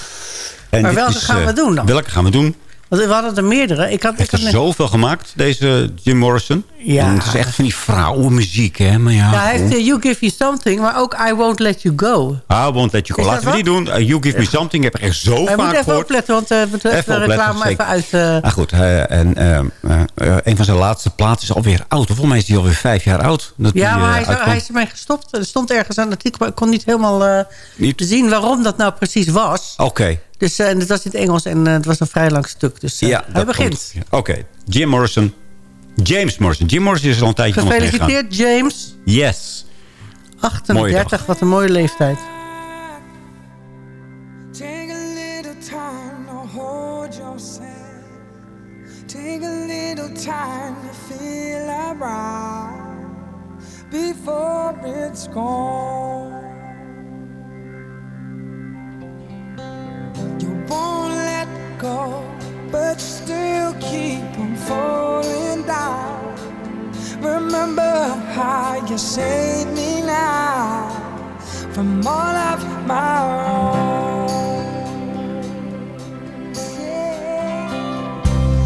En Maar welke is, gaan we doen dan? Welke gaan we doen? Want we hadden er meerdere. Ik had, ik Heeft had er net- zoveel gemaakt, deze Jim Morrison. Ja. En het is echt van die vrouwenmuziek, hè. Maar ja, Ja, hij heeft eh, You Give You Something, maar ook I Won't Let You Go. I won't let you go. Is dat Laten we die doen. Uh, you give me something. Ik heb echt zo Hij moet vaak even gehoord. opletten, want eh, we even de reclame even uit... eh, Ah, goed. eh, en eh, eh, eh, een van zijn laatste platen is alweer oud. Volgens mij is hij alweer vijf jaar oud. Dat ja, die, maar eh, hij hij is ermee gestopt. Er stond ergens aan maar ik kon niet helemaal eh, zien waarom dat nou precies was. Oké. Dus, eh, en het was in het Engels en eh, het was een vrij lang stuk. Dus eh, Ja, hij begint. Oké. Jim Morrison. James Morrison. Jim Morrison is al een tijdje. Gefeliciteerd, James. Yes. Mooie 38, wat een mooie leeftijd. Take a little time to hold yourself. Take a little time to feel around before it's gone. Won't let go, but still keep on falling down. Remember how you saved me now from all of my own.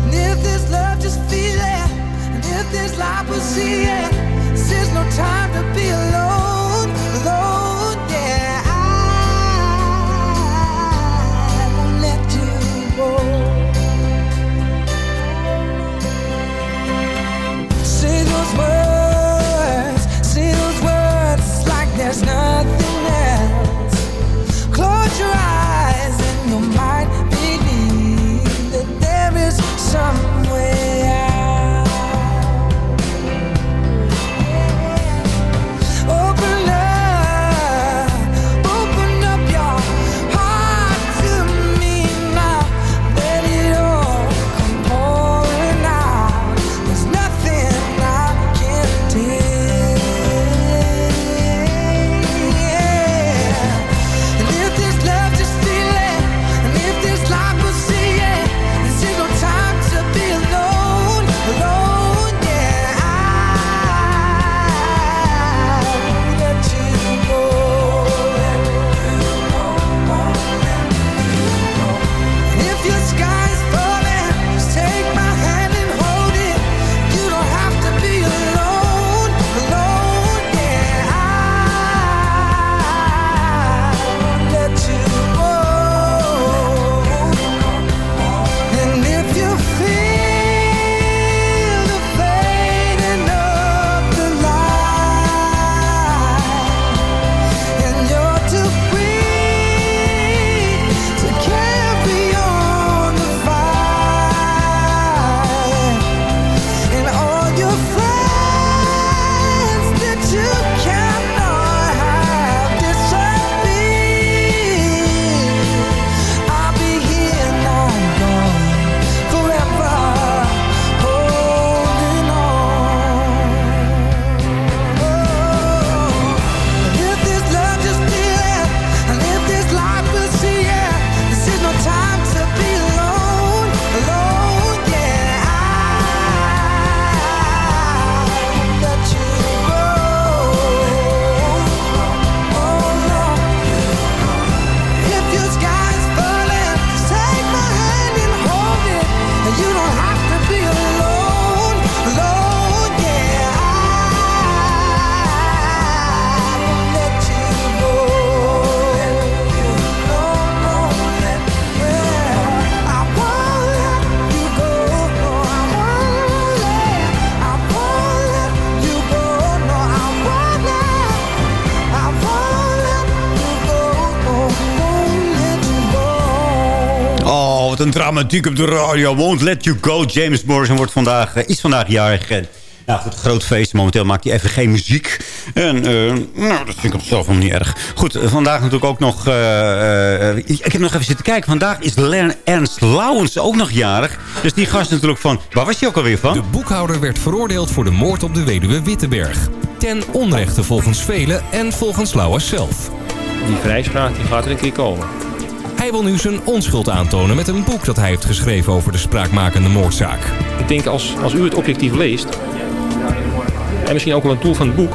And if this love just feel it, and if this life will see it, this is no time to be alone. Dramatiek op de radio. Won't let you go. James Morrison wordt vandaag, is vandaag jarig. En nou goed, groot feest. Momenteel maakt hij even geen muziek. En uh, nou, dat vind ik op zichzelf nog niet erg. Goed, vandaag natuurlijk ook nog... Uh, uh, ik heb nog even zitten kijken. Vandaag is Ernst Lauwens ook nog jarig. Dus die gast natuurlijk van... Waar was hij ook alweer van? De boekhouder werd veroordeeld voor de moord op de weduwe Wittenberg. Ten onrechte volgens velen en volgens Lauwers zelf. Die vrijspraak die gaat er een keer komen. Hij wil nu zijn onschuld aantonen met een boek dat hij heeft geschreven over de spraakmakende moordzaak. Ik denk als, als u het objectief leest, en misschien ook wel een doel van het boek...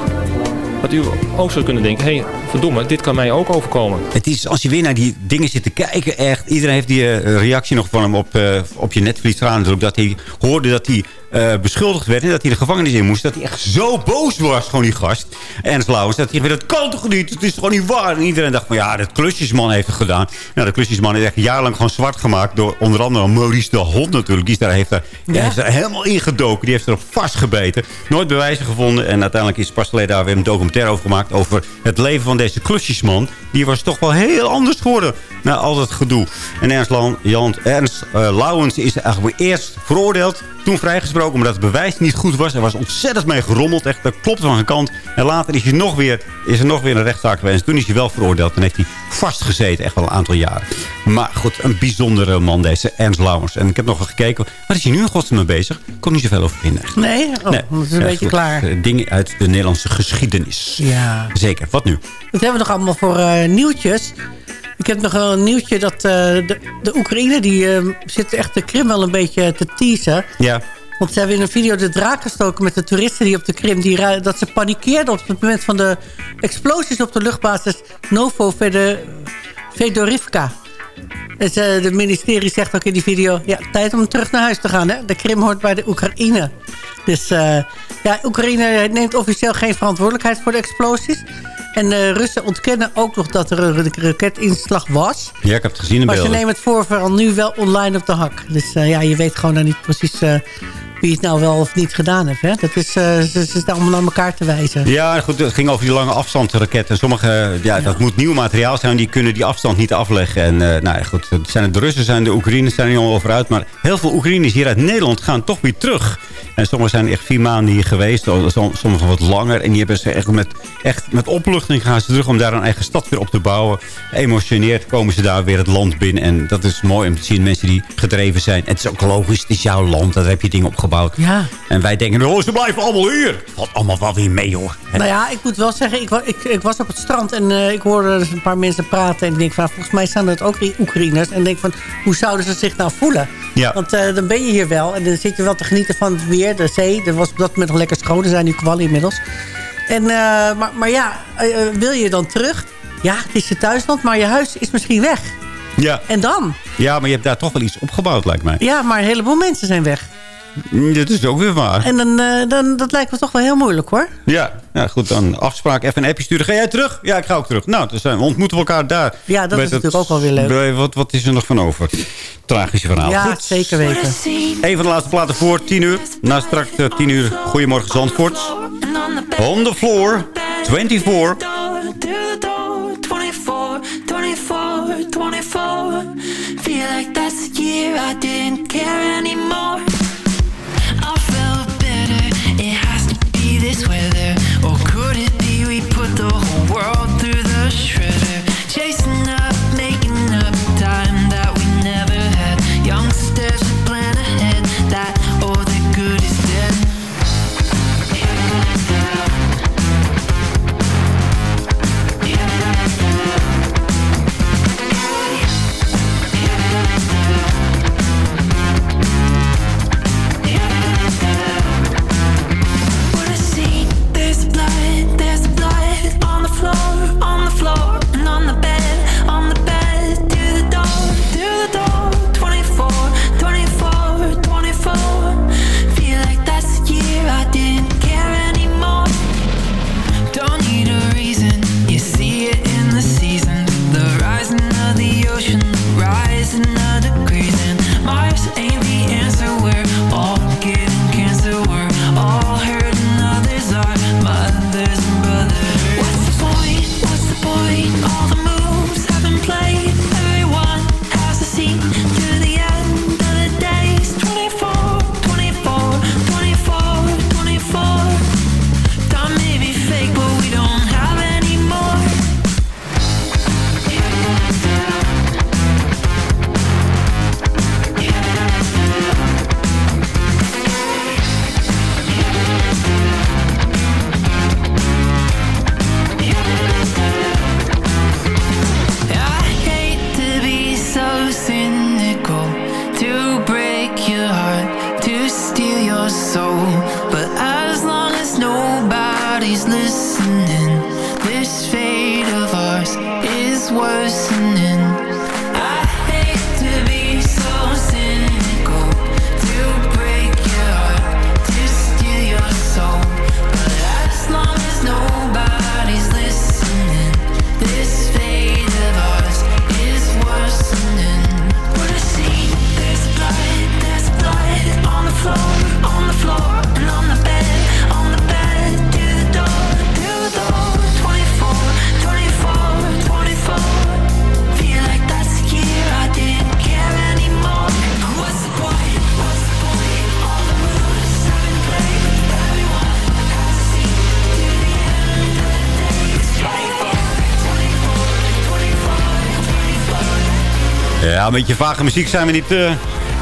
dat u ook zou kunnen denken... hé, hey, verdomme, dit kan mij ook overkomen. Het is, als je weer naar die dingen zit te kijken, echt... iedereen heeft die uh, reactie nog van hem op, uh, op je netvlies gedaan dat hij hoorde dat hij uh, beschuldigd werd en dat hij de gevangenis in moest. Dat hij echt zo boos was, gewoon die gast. Ernst Lauwens, dat hij dat kan toch niet? Het is toch niet waar? En iedereen dacht van, ja, dat klusjesman heeft het gedaan. Nou, de klusjesman is echt jarenlang gewoon zwart gemaakt... door onder andere Maurice de Hond natuurlijk. Die is daar, heeft, daar, ja? heeft daar helemaal ingedoken. Die heeft erop vastgebeten. Nooit bewijzen gevonden. En uiteindelijk is pas geleden daar weer een documentaire over gemaakt... over het leven van deze klusjesman. Die was toch wel heel anders geworden na al dat gedoe. En Ernst, Jan, Ernst uh, Lauwens is eigenlijk eerst veroordeeld toen vrijgesproken omdat het bewijs niet goed was. Er was ontzettend mee gerommeld. Echt, dat klopt van een kant. En later is, hij nog weer, is er nog weer een rechtszaak geweest. Toen is hij wel veroordeeld. En heeft hij vastgezeten. Echt wel een aantal jaren. Maar goed, een bijzondere man deze. Ernst Lauwers. En ik heb nog gekeken. Waar is hij nu in godsnaam mee bezig? Ik kon niet zoveel over vinden. Nee? Oh, nee. dat is een ja, beetje goed. klaar. Dingen uit de Nederlandse geschiedenis. Ja. Zeker. Wat nu? Dat hebben we nog allemaal voor uh, nieuwtjes. Ik heb nog een nieuwtje dat uh, de, de Oekraïne... die uh, zit echt de Krim wel een beetje te teasen. Ja. Want ze hebben in een video de draak gestoken met de toeristen die op de Krim... Die, dat ze panikeerden op het moment van de explosies op de luchtbasis Novo Fedorivka. Dus, uh, de ministerie zegt ook in die video... ja, tijd om terug naar huis te gaan. Hè? De Krim hoort bij de Oekraïne. Dus uh, ja, Oekraïne neemt officieel geen verantwoordelijkheid voor de explosies. En de Russen ontkennen ook nog dat er een raketinslag was. Ja, ik heb het gezien in Maar beelden. ze nemen het voorval nu wel online op de hak. Dus uh, ja, je weet gewoon dan niet precies uh, wie het nou wel of niet gedaan heeft. Hè? Dat is, uh, ze zitten allemaal naar elkaar te wijzen. Ja, goed, het ging over die lange afstandsraketten. Sommige, ja, ja, dat moet nieuw materiaal zijn. Die kunnen die afstand niet afleggen. En nou ja, goed, zijn het de Russen, zijn de Oekraïners, zijn er niet over uit. Maar heel veel Oekraïners hier uit Nederland gaan toch weer terug. En sommigen zijn echt vier maanden hier geweest. Sommigen wat langer. En die hebben ze echt met, echt met opluchting gaan ze terug om daar een eigen stad weer op te bouwen. Emotioneerd komen ze daar weer het land binnen. En dat is mooi om te zien. Mensen die gedreven zijn. En het is ook logisch. Het is jouw land. Daar heb je dingen opgebouwd. Ja. En wij denken, oh, ze blijven allemaal hier. Valt allemaal wel weer mee, hoor. Nou ja, ik moet wel zeggen. Ik, ik, ik was op het strand en uh, ik hoorde dus een paar mensen praten. En ik denk van, volgens mij zijn het ook Oekraïners. En ik denk van, hoe zouden ze zich nou voelen? Ja. Want uh, dan ben je hier wel. En dan zit je wel te genieten van het weer, de zee. Dat was op dat moment nog lekker schoon. Er zijn nu kwallen inmiddels. En, uh, maar, maar ja, wil je dan terug? Ja, het is je thuisland, maar je huis is misschien weg. Ja. En dan? Ja, maar je hebt daar toch wel iets opgebouwd, lijkt mij. Ja, maar een heleboel mensen zijn weg. Dat is ook weer waar. En dan, uh, dan, dat lijkt me toch wel heel moeilijk, hoor. Ja, ja goed, dan afspraak, even een appje sturen. Ga jij terug? Ja, ik ga ook terug. Nou, dus we ontmoeten elkaar daar. Ja, dat is natuurlijk ook wel weer leuk. Bij, wat, wat is er nog van over? Tragische verhaal. Ja, goed. zeker weten. Een van de laatste platen voor 10 uur. Na straks uh, 10 uur, Goedemorgen Zandvoort. On the floor, 24. 24, Feel like that's the year I didn't care anymore. World een beetje vage muziek zijn we niet, uh,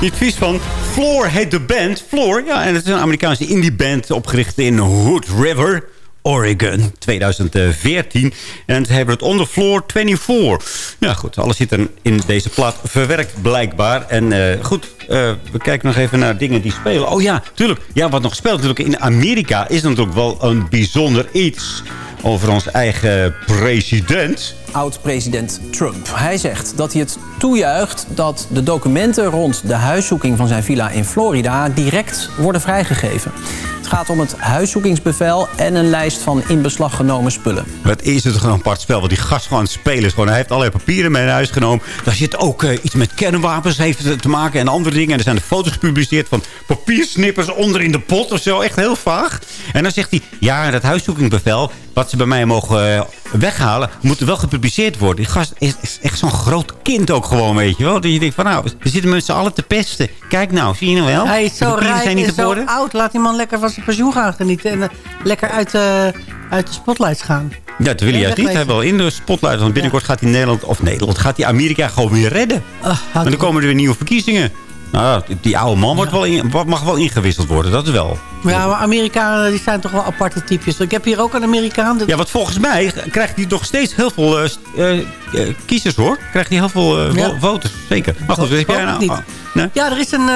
niet vies van. Floor heet de band. Floor, ja, en het is een Amerikaanse indie band opgericht in Hood River. Oregon, 2014. En ze hebben het onder Floor 24. Ja goed, alles zit er in deze plaat verwerkt blijkbaar. En uh, goed, uh, we kijken nog even naar dingen die spelen. Oh ja, tuurlijk. Ja, wat nog speelt natuurlijk in Amerika is natuurlijk wel een bijzonder iets over ons eigen president. Oud-president Trump. Hij zegt dat hij het toejuicht dat de documenten rond de huiszoeking van zijn villa in Florida direct worden vrijgegeven. Het gaat om het huiszoekingsbevel en een lijst van in beslag genomen spullen. Wat is het gewoon een apart spel? Want die gast gewoon spelen is gewoon. Hij heeft allerlei papieren mee naar huis genomen. Daar zit ook uh, iets met kernwapens heeft te maken en andere dingen. En er zijn de foto's gepubliceerd van papiersnippers onder in de pot of zo. Echt heel vaag. En dan zegt hij, ja, dat huiszoekingsbevel... wat ze bij mij mogen uh, weghalen, moet wel gepubliceerd worden. Die gast is, is echt zo'n groot kind ook gewoon, weet je wel. Dat je denkt van, nou, we zitten met z'n allen te pesten. Kijk nou, zie je nou wel? Hij is zo rijk zijn niet en zo oud. Laat die man lekker van zijn pensioen gaan genieten. En uh, lekker uit, uh, uit de spotlights gaan. Ja, dat wil hij juist niet. Hij wil in de spotlight. Want binnenkort gaat hij Nederland, of Nederland, gaat hij Amerika gewoon weer redden. En dan komen er weer nieuwe verkiezingen. Nou, die oude man wordt wel in, mag wel ingewisseld worden, dat is wel. Ja, maar Amerikanen die zijn toch wel aparte types. Ik heb hier ook een Amerikaan. Ja, want volgens mij krijgt hij nog steeds heel veel uh, uh, kiezers, hoor. Krijgt hij heel veel uh, ja. voters, zeker. Maar goed, heb jij nou? Niet. Nee? Ja, er is een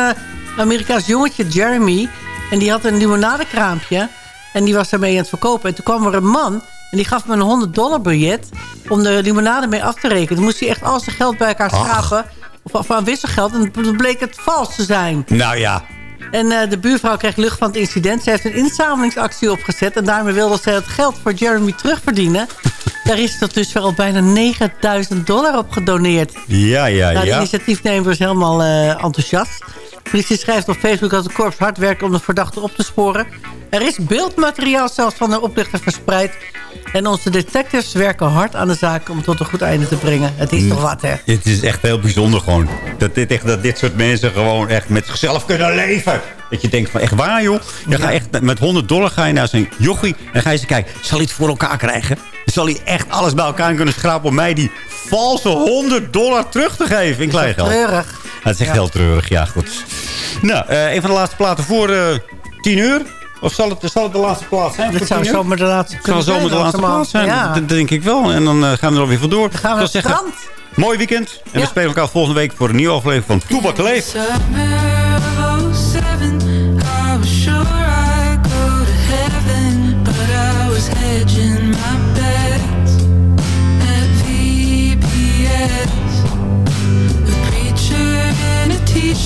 Amerikaans jongetje, Jeremy. En die had een limonadekraampje. En die was daarmee aan het verkopen. En toen kwam er een man en die gaf me een 100 dollar biljet om de limonade mee af te rekenen. Toen moest hij echt al zijn geld bij elkaar schrapen. Of aan wisselgeld. En toen bleek het vals te zijn. Nou ja. En uh, de buurvrouw kreeg lucht van het incident. Ze heeft een inzamelingsactie opgezet. En daarmee wilde ze het geld voor Jeremy terugverdienen. Daar is tot dus al bijna 9000 dollar op gedoneerd. Ja, ja, nou, de ja. initiatiefnemer is helemaal uh, enthousiast. De politie schrijft op Facebook dat het korps hard werkt om de verdachte op te sporen. Er is beeldmateriaal zelfs van de oplichter verspreid. En onze detectives werken hard aan de zaak om het tot een goed einde te brengen. Het is toch wat, hè? Het is echt heel bijzonder gewoon. Dat dit, echt, dat dit soort mensen gewoon echt met zichzelf kunnen leven. Dat je denkt van echt waar, joh? Je gaat echt, met 100 dollar ga je naar zijn jochie en ga je eens kijken. Zal hij het voor elkaar krijgen? Zal hij echt alles bij elkaar kunnen schrapen om mij die valse 100 dollar terug te geven in kleingeld? Treurig. Het is echt ja. heel treurig, ja goed. Nou, uh, een van de laatste platen voor uh, 10 uur. Of zal het, zal het de laatste plaats zijn? Dit zou zomaar de laatste zou zomaar de laatste plaats zijn. Ja. Dat denk ik wel. En dan uh, gaan we er alweer vandoor. Dan gaan we naar het strand. Mooi weekend. En ja. we spelen elkaar volgende week voor een nieuwe aflevering van Toebak Leef.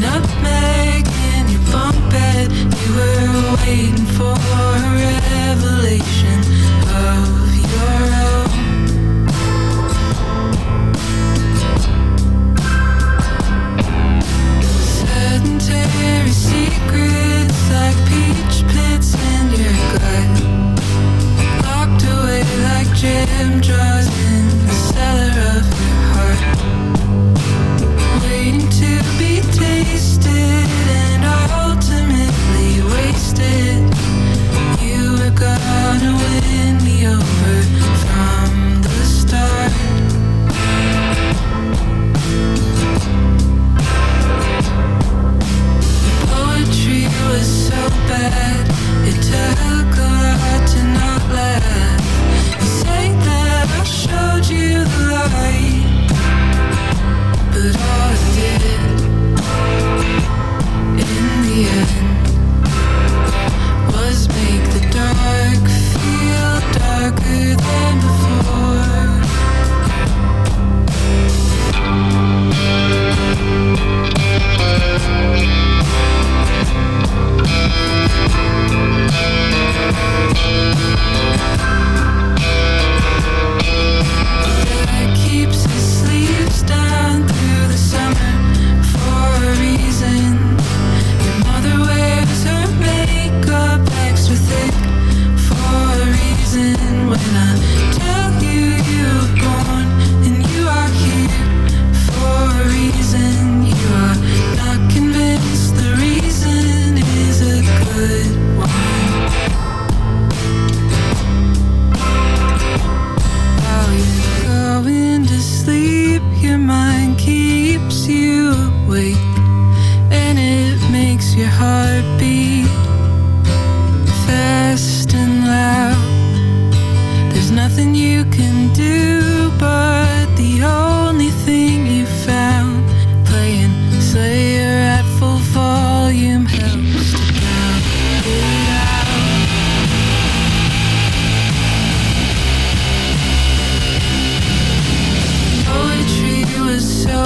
nutmeg in your bunk bed. You were waiting for a revelation of your own. Sedentary secrets like peach pits in your gut. Locked away like jam drawers in the cellar of your heart be tasted and ultimately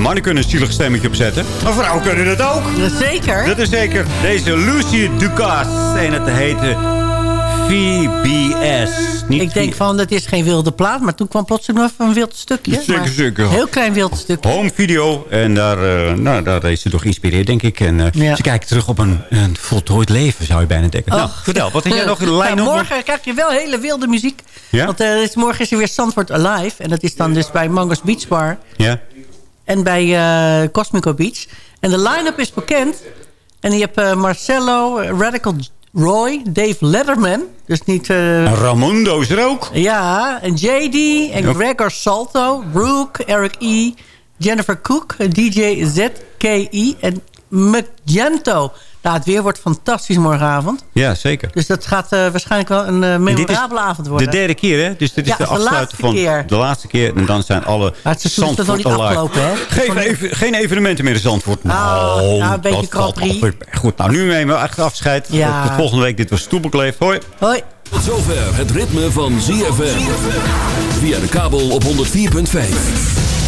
mannen kunnen een zielig stemmetje opzetten. Maar vrouwen kunnen dat ook. Zeker. Dat is zeker. Deze Lucie Ducasse. En het heette VBS. Niet ik denk van, dat is geen wilde plaat. Maar toen kwam plotseling nog even een wild stukje. Zeker, zeker. Heel klein wild stukje. Home video. En daar, uh, nou, daar is ze door geïnspireerd, denk ik. En uh, ja. ze kijkt terug op een, een voltooid leven, zou je bijna denken. Och. Nou, vertel, wat heb jij nog in de lijn nou, Morgen krijg je wel hele wilde muziek. Ja? Want uh, is, morgen is er weer Stanford Alive. En dat is dan dus bij Mango's Beach Bar. Ja. En bij Cosmico Beach. En de line-up is bekend. En je hebt Marcello, Radical Roy, Dave Letterman. Dus niet... Uh, Ramondo is er ook. Ja, en JD en Gregor Salto, Rook, Eric E., Jennifer Cook, DJ ZKI en Magento. Nou, het weer wordt fantastisch morgenavond. Ja, zeker. Dus dat gaat uh, waarschijnlijk wel een uh, memorabele avond worden. De derde keer, hè? Dus dit is ja, de afsluiting van keer. de laatste keer. En dan zijn alle maar het seizoen is nog niet afgelopen, hè? Geen, even, geen evenementen meer in Zandvoort. Nou, nou, nou een beetje Grand. Goed, nou, nu nemen we echt afscheid. Ja. Tot volgende week. Dit was Stoepelkleef. Hoi. Hoi. Tot zover het ritme van ZFM. Via de kabel op 104.5.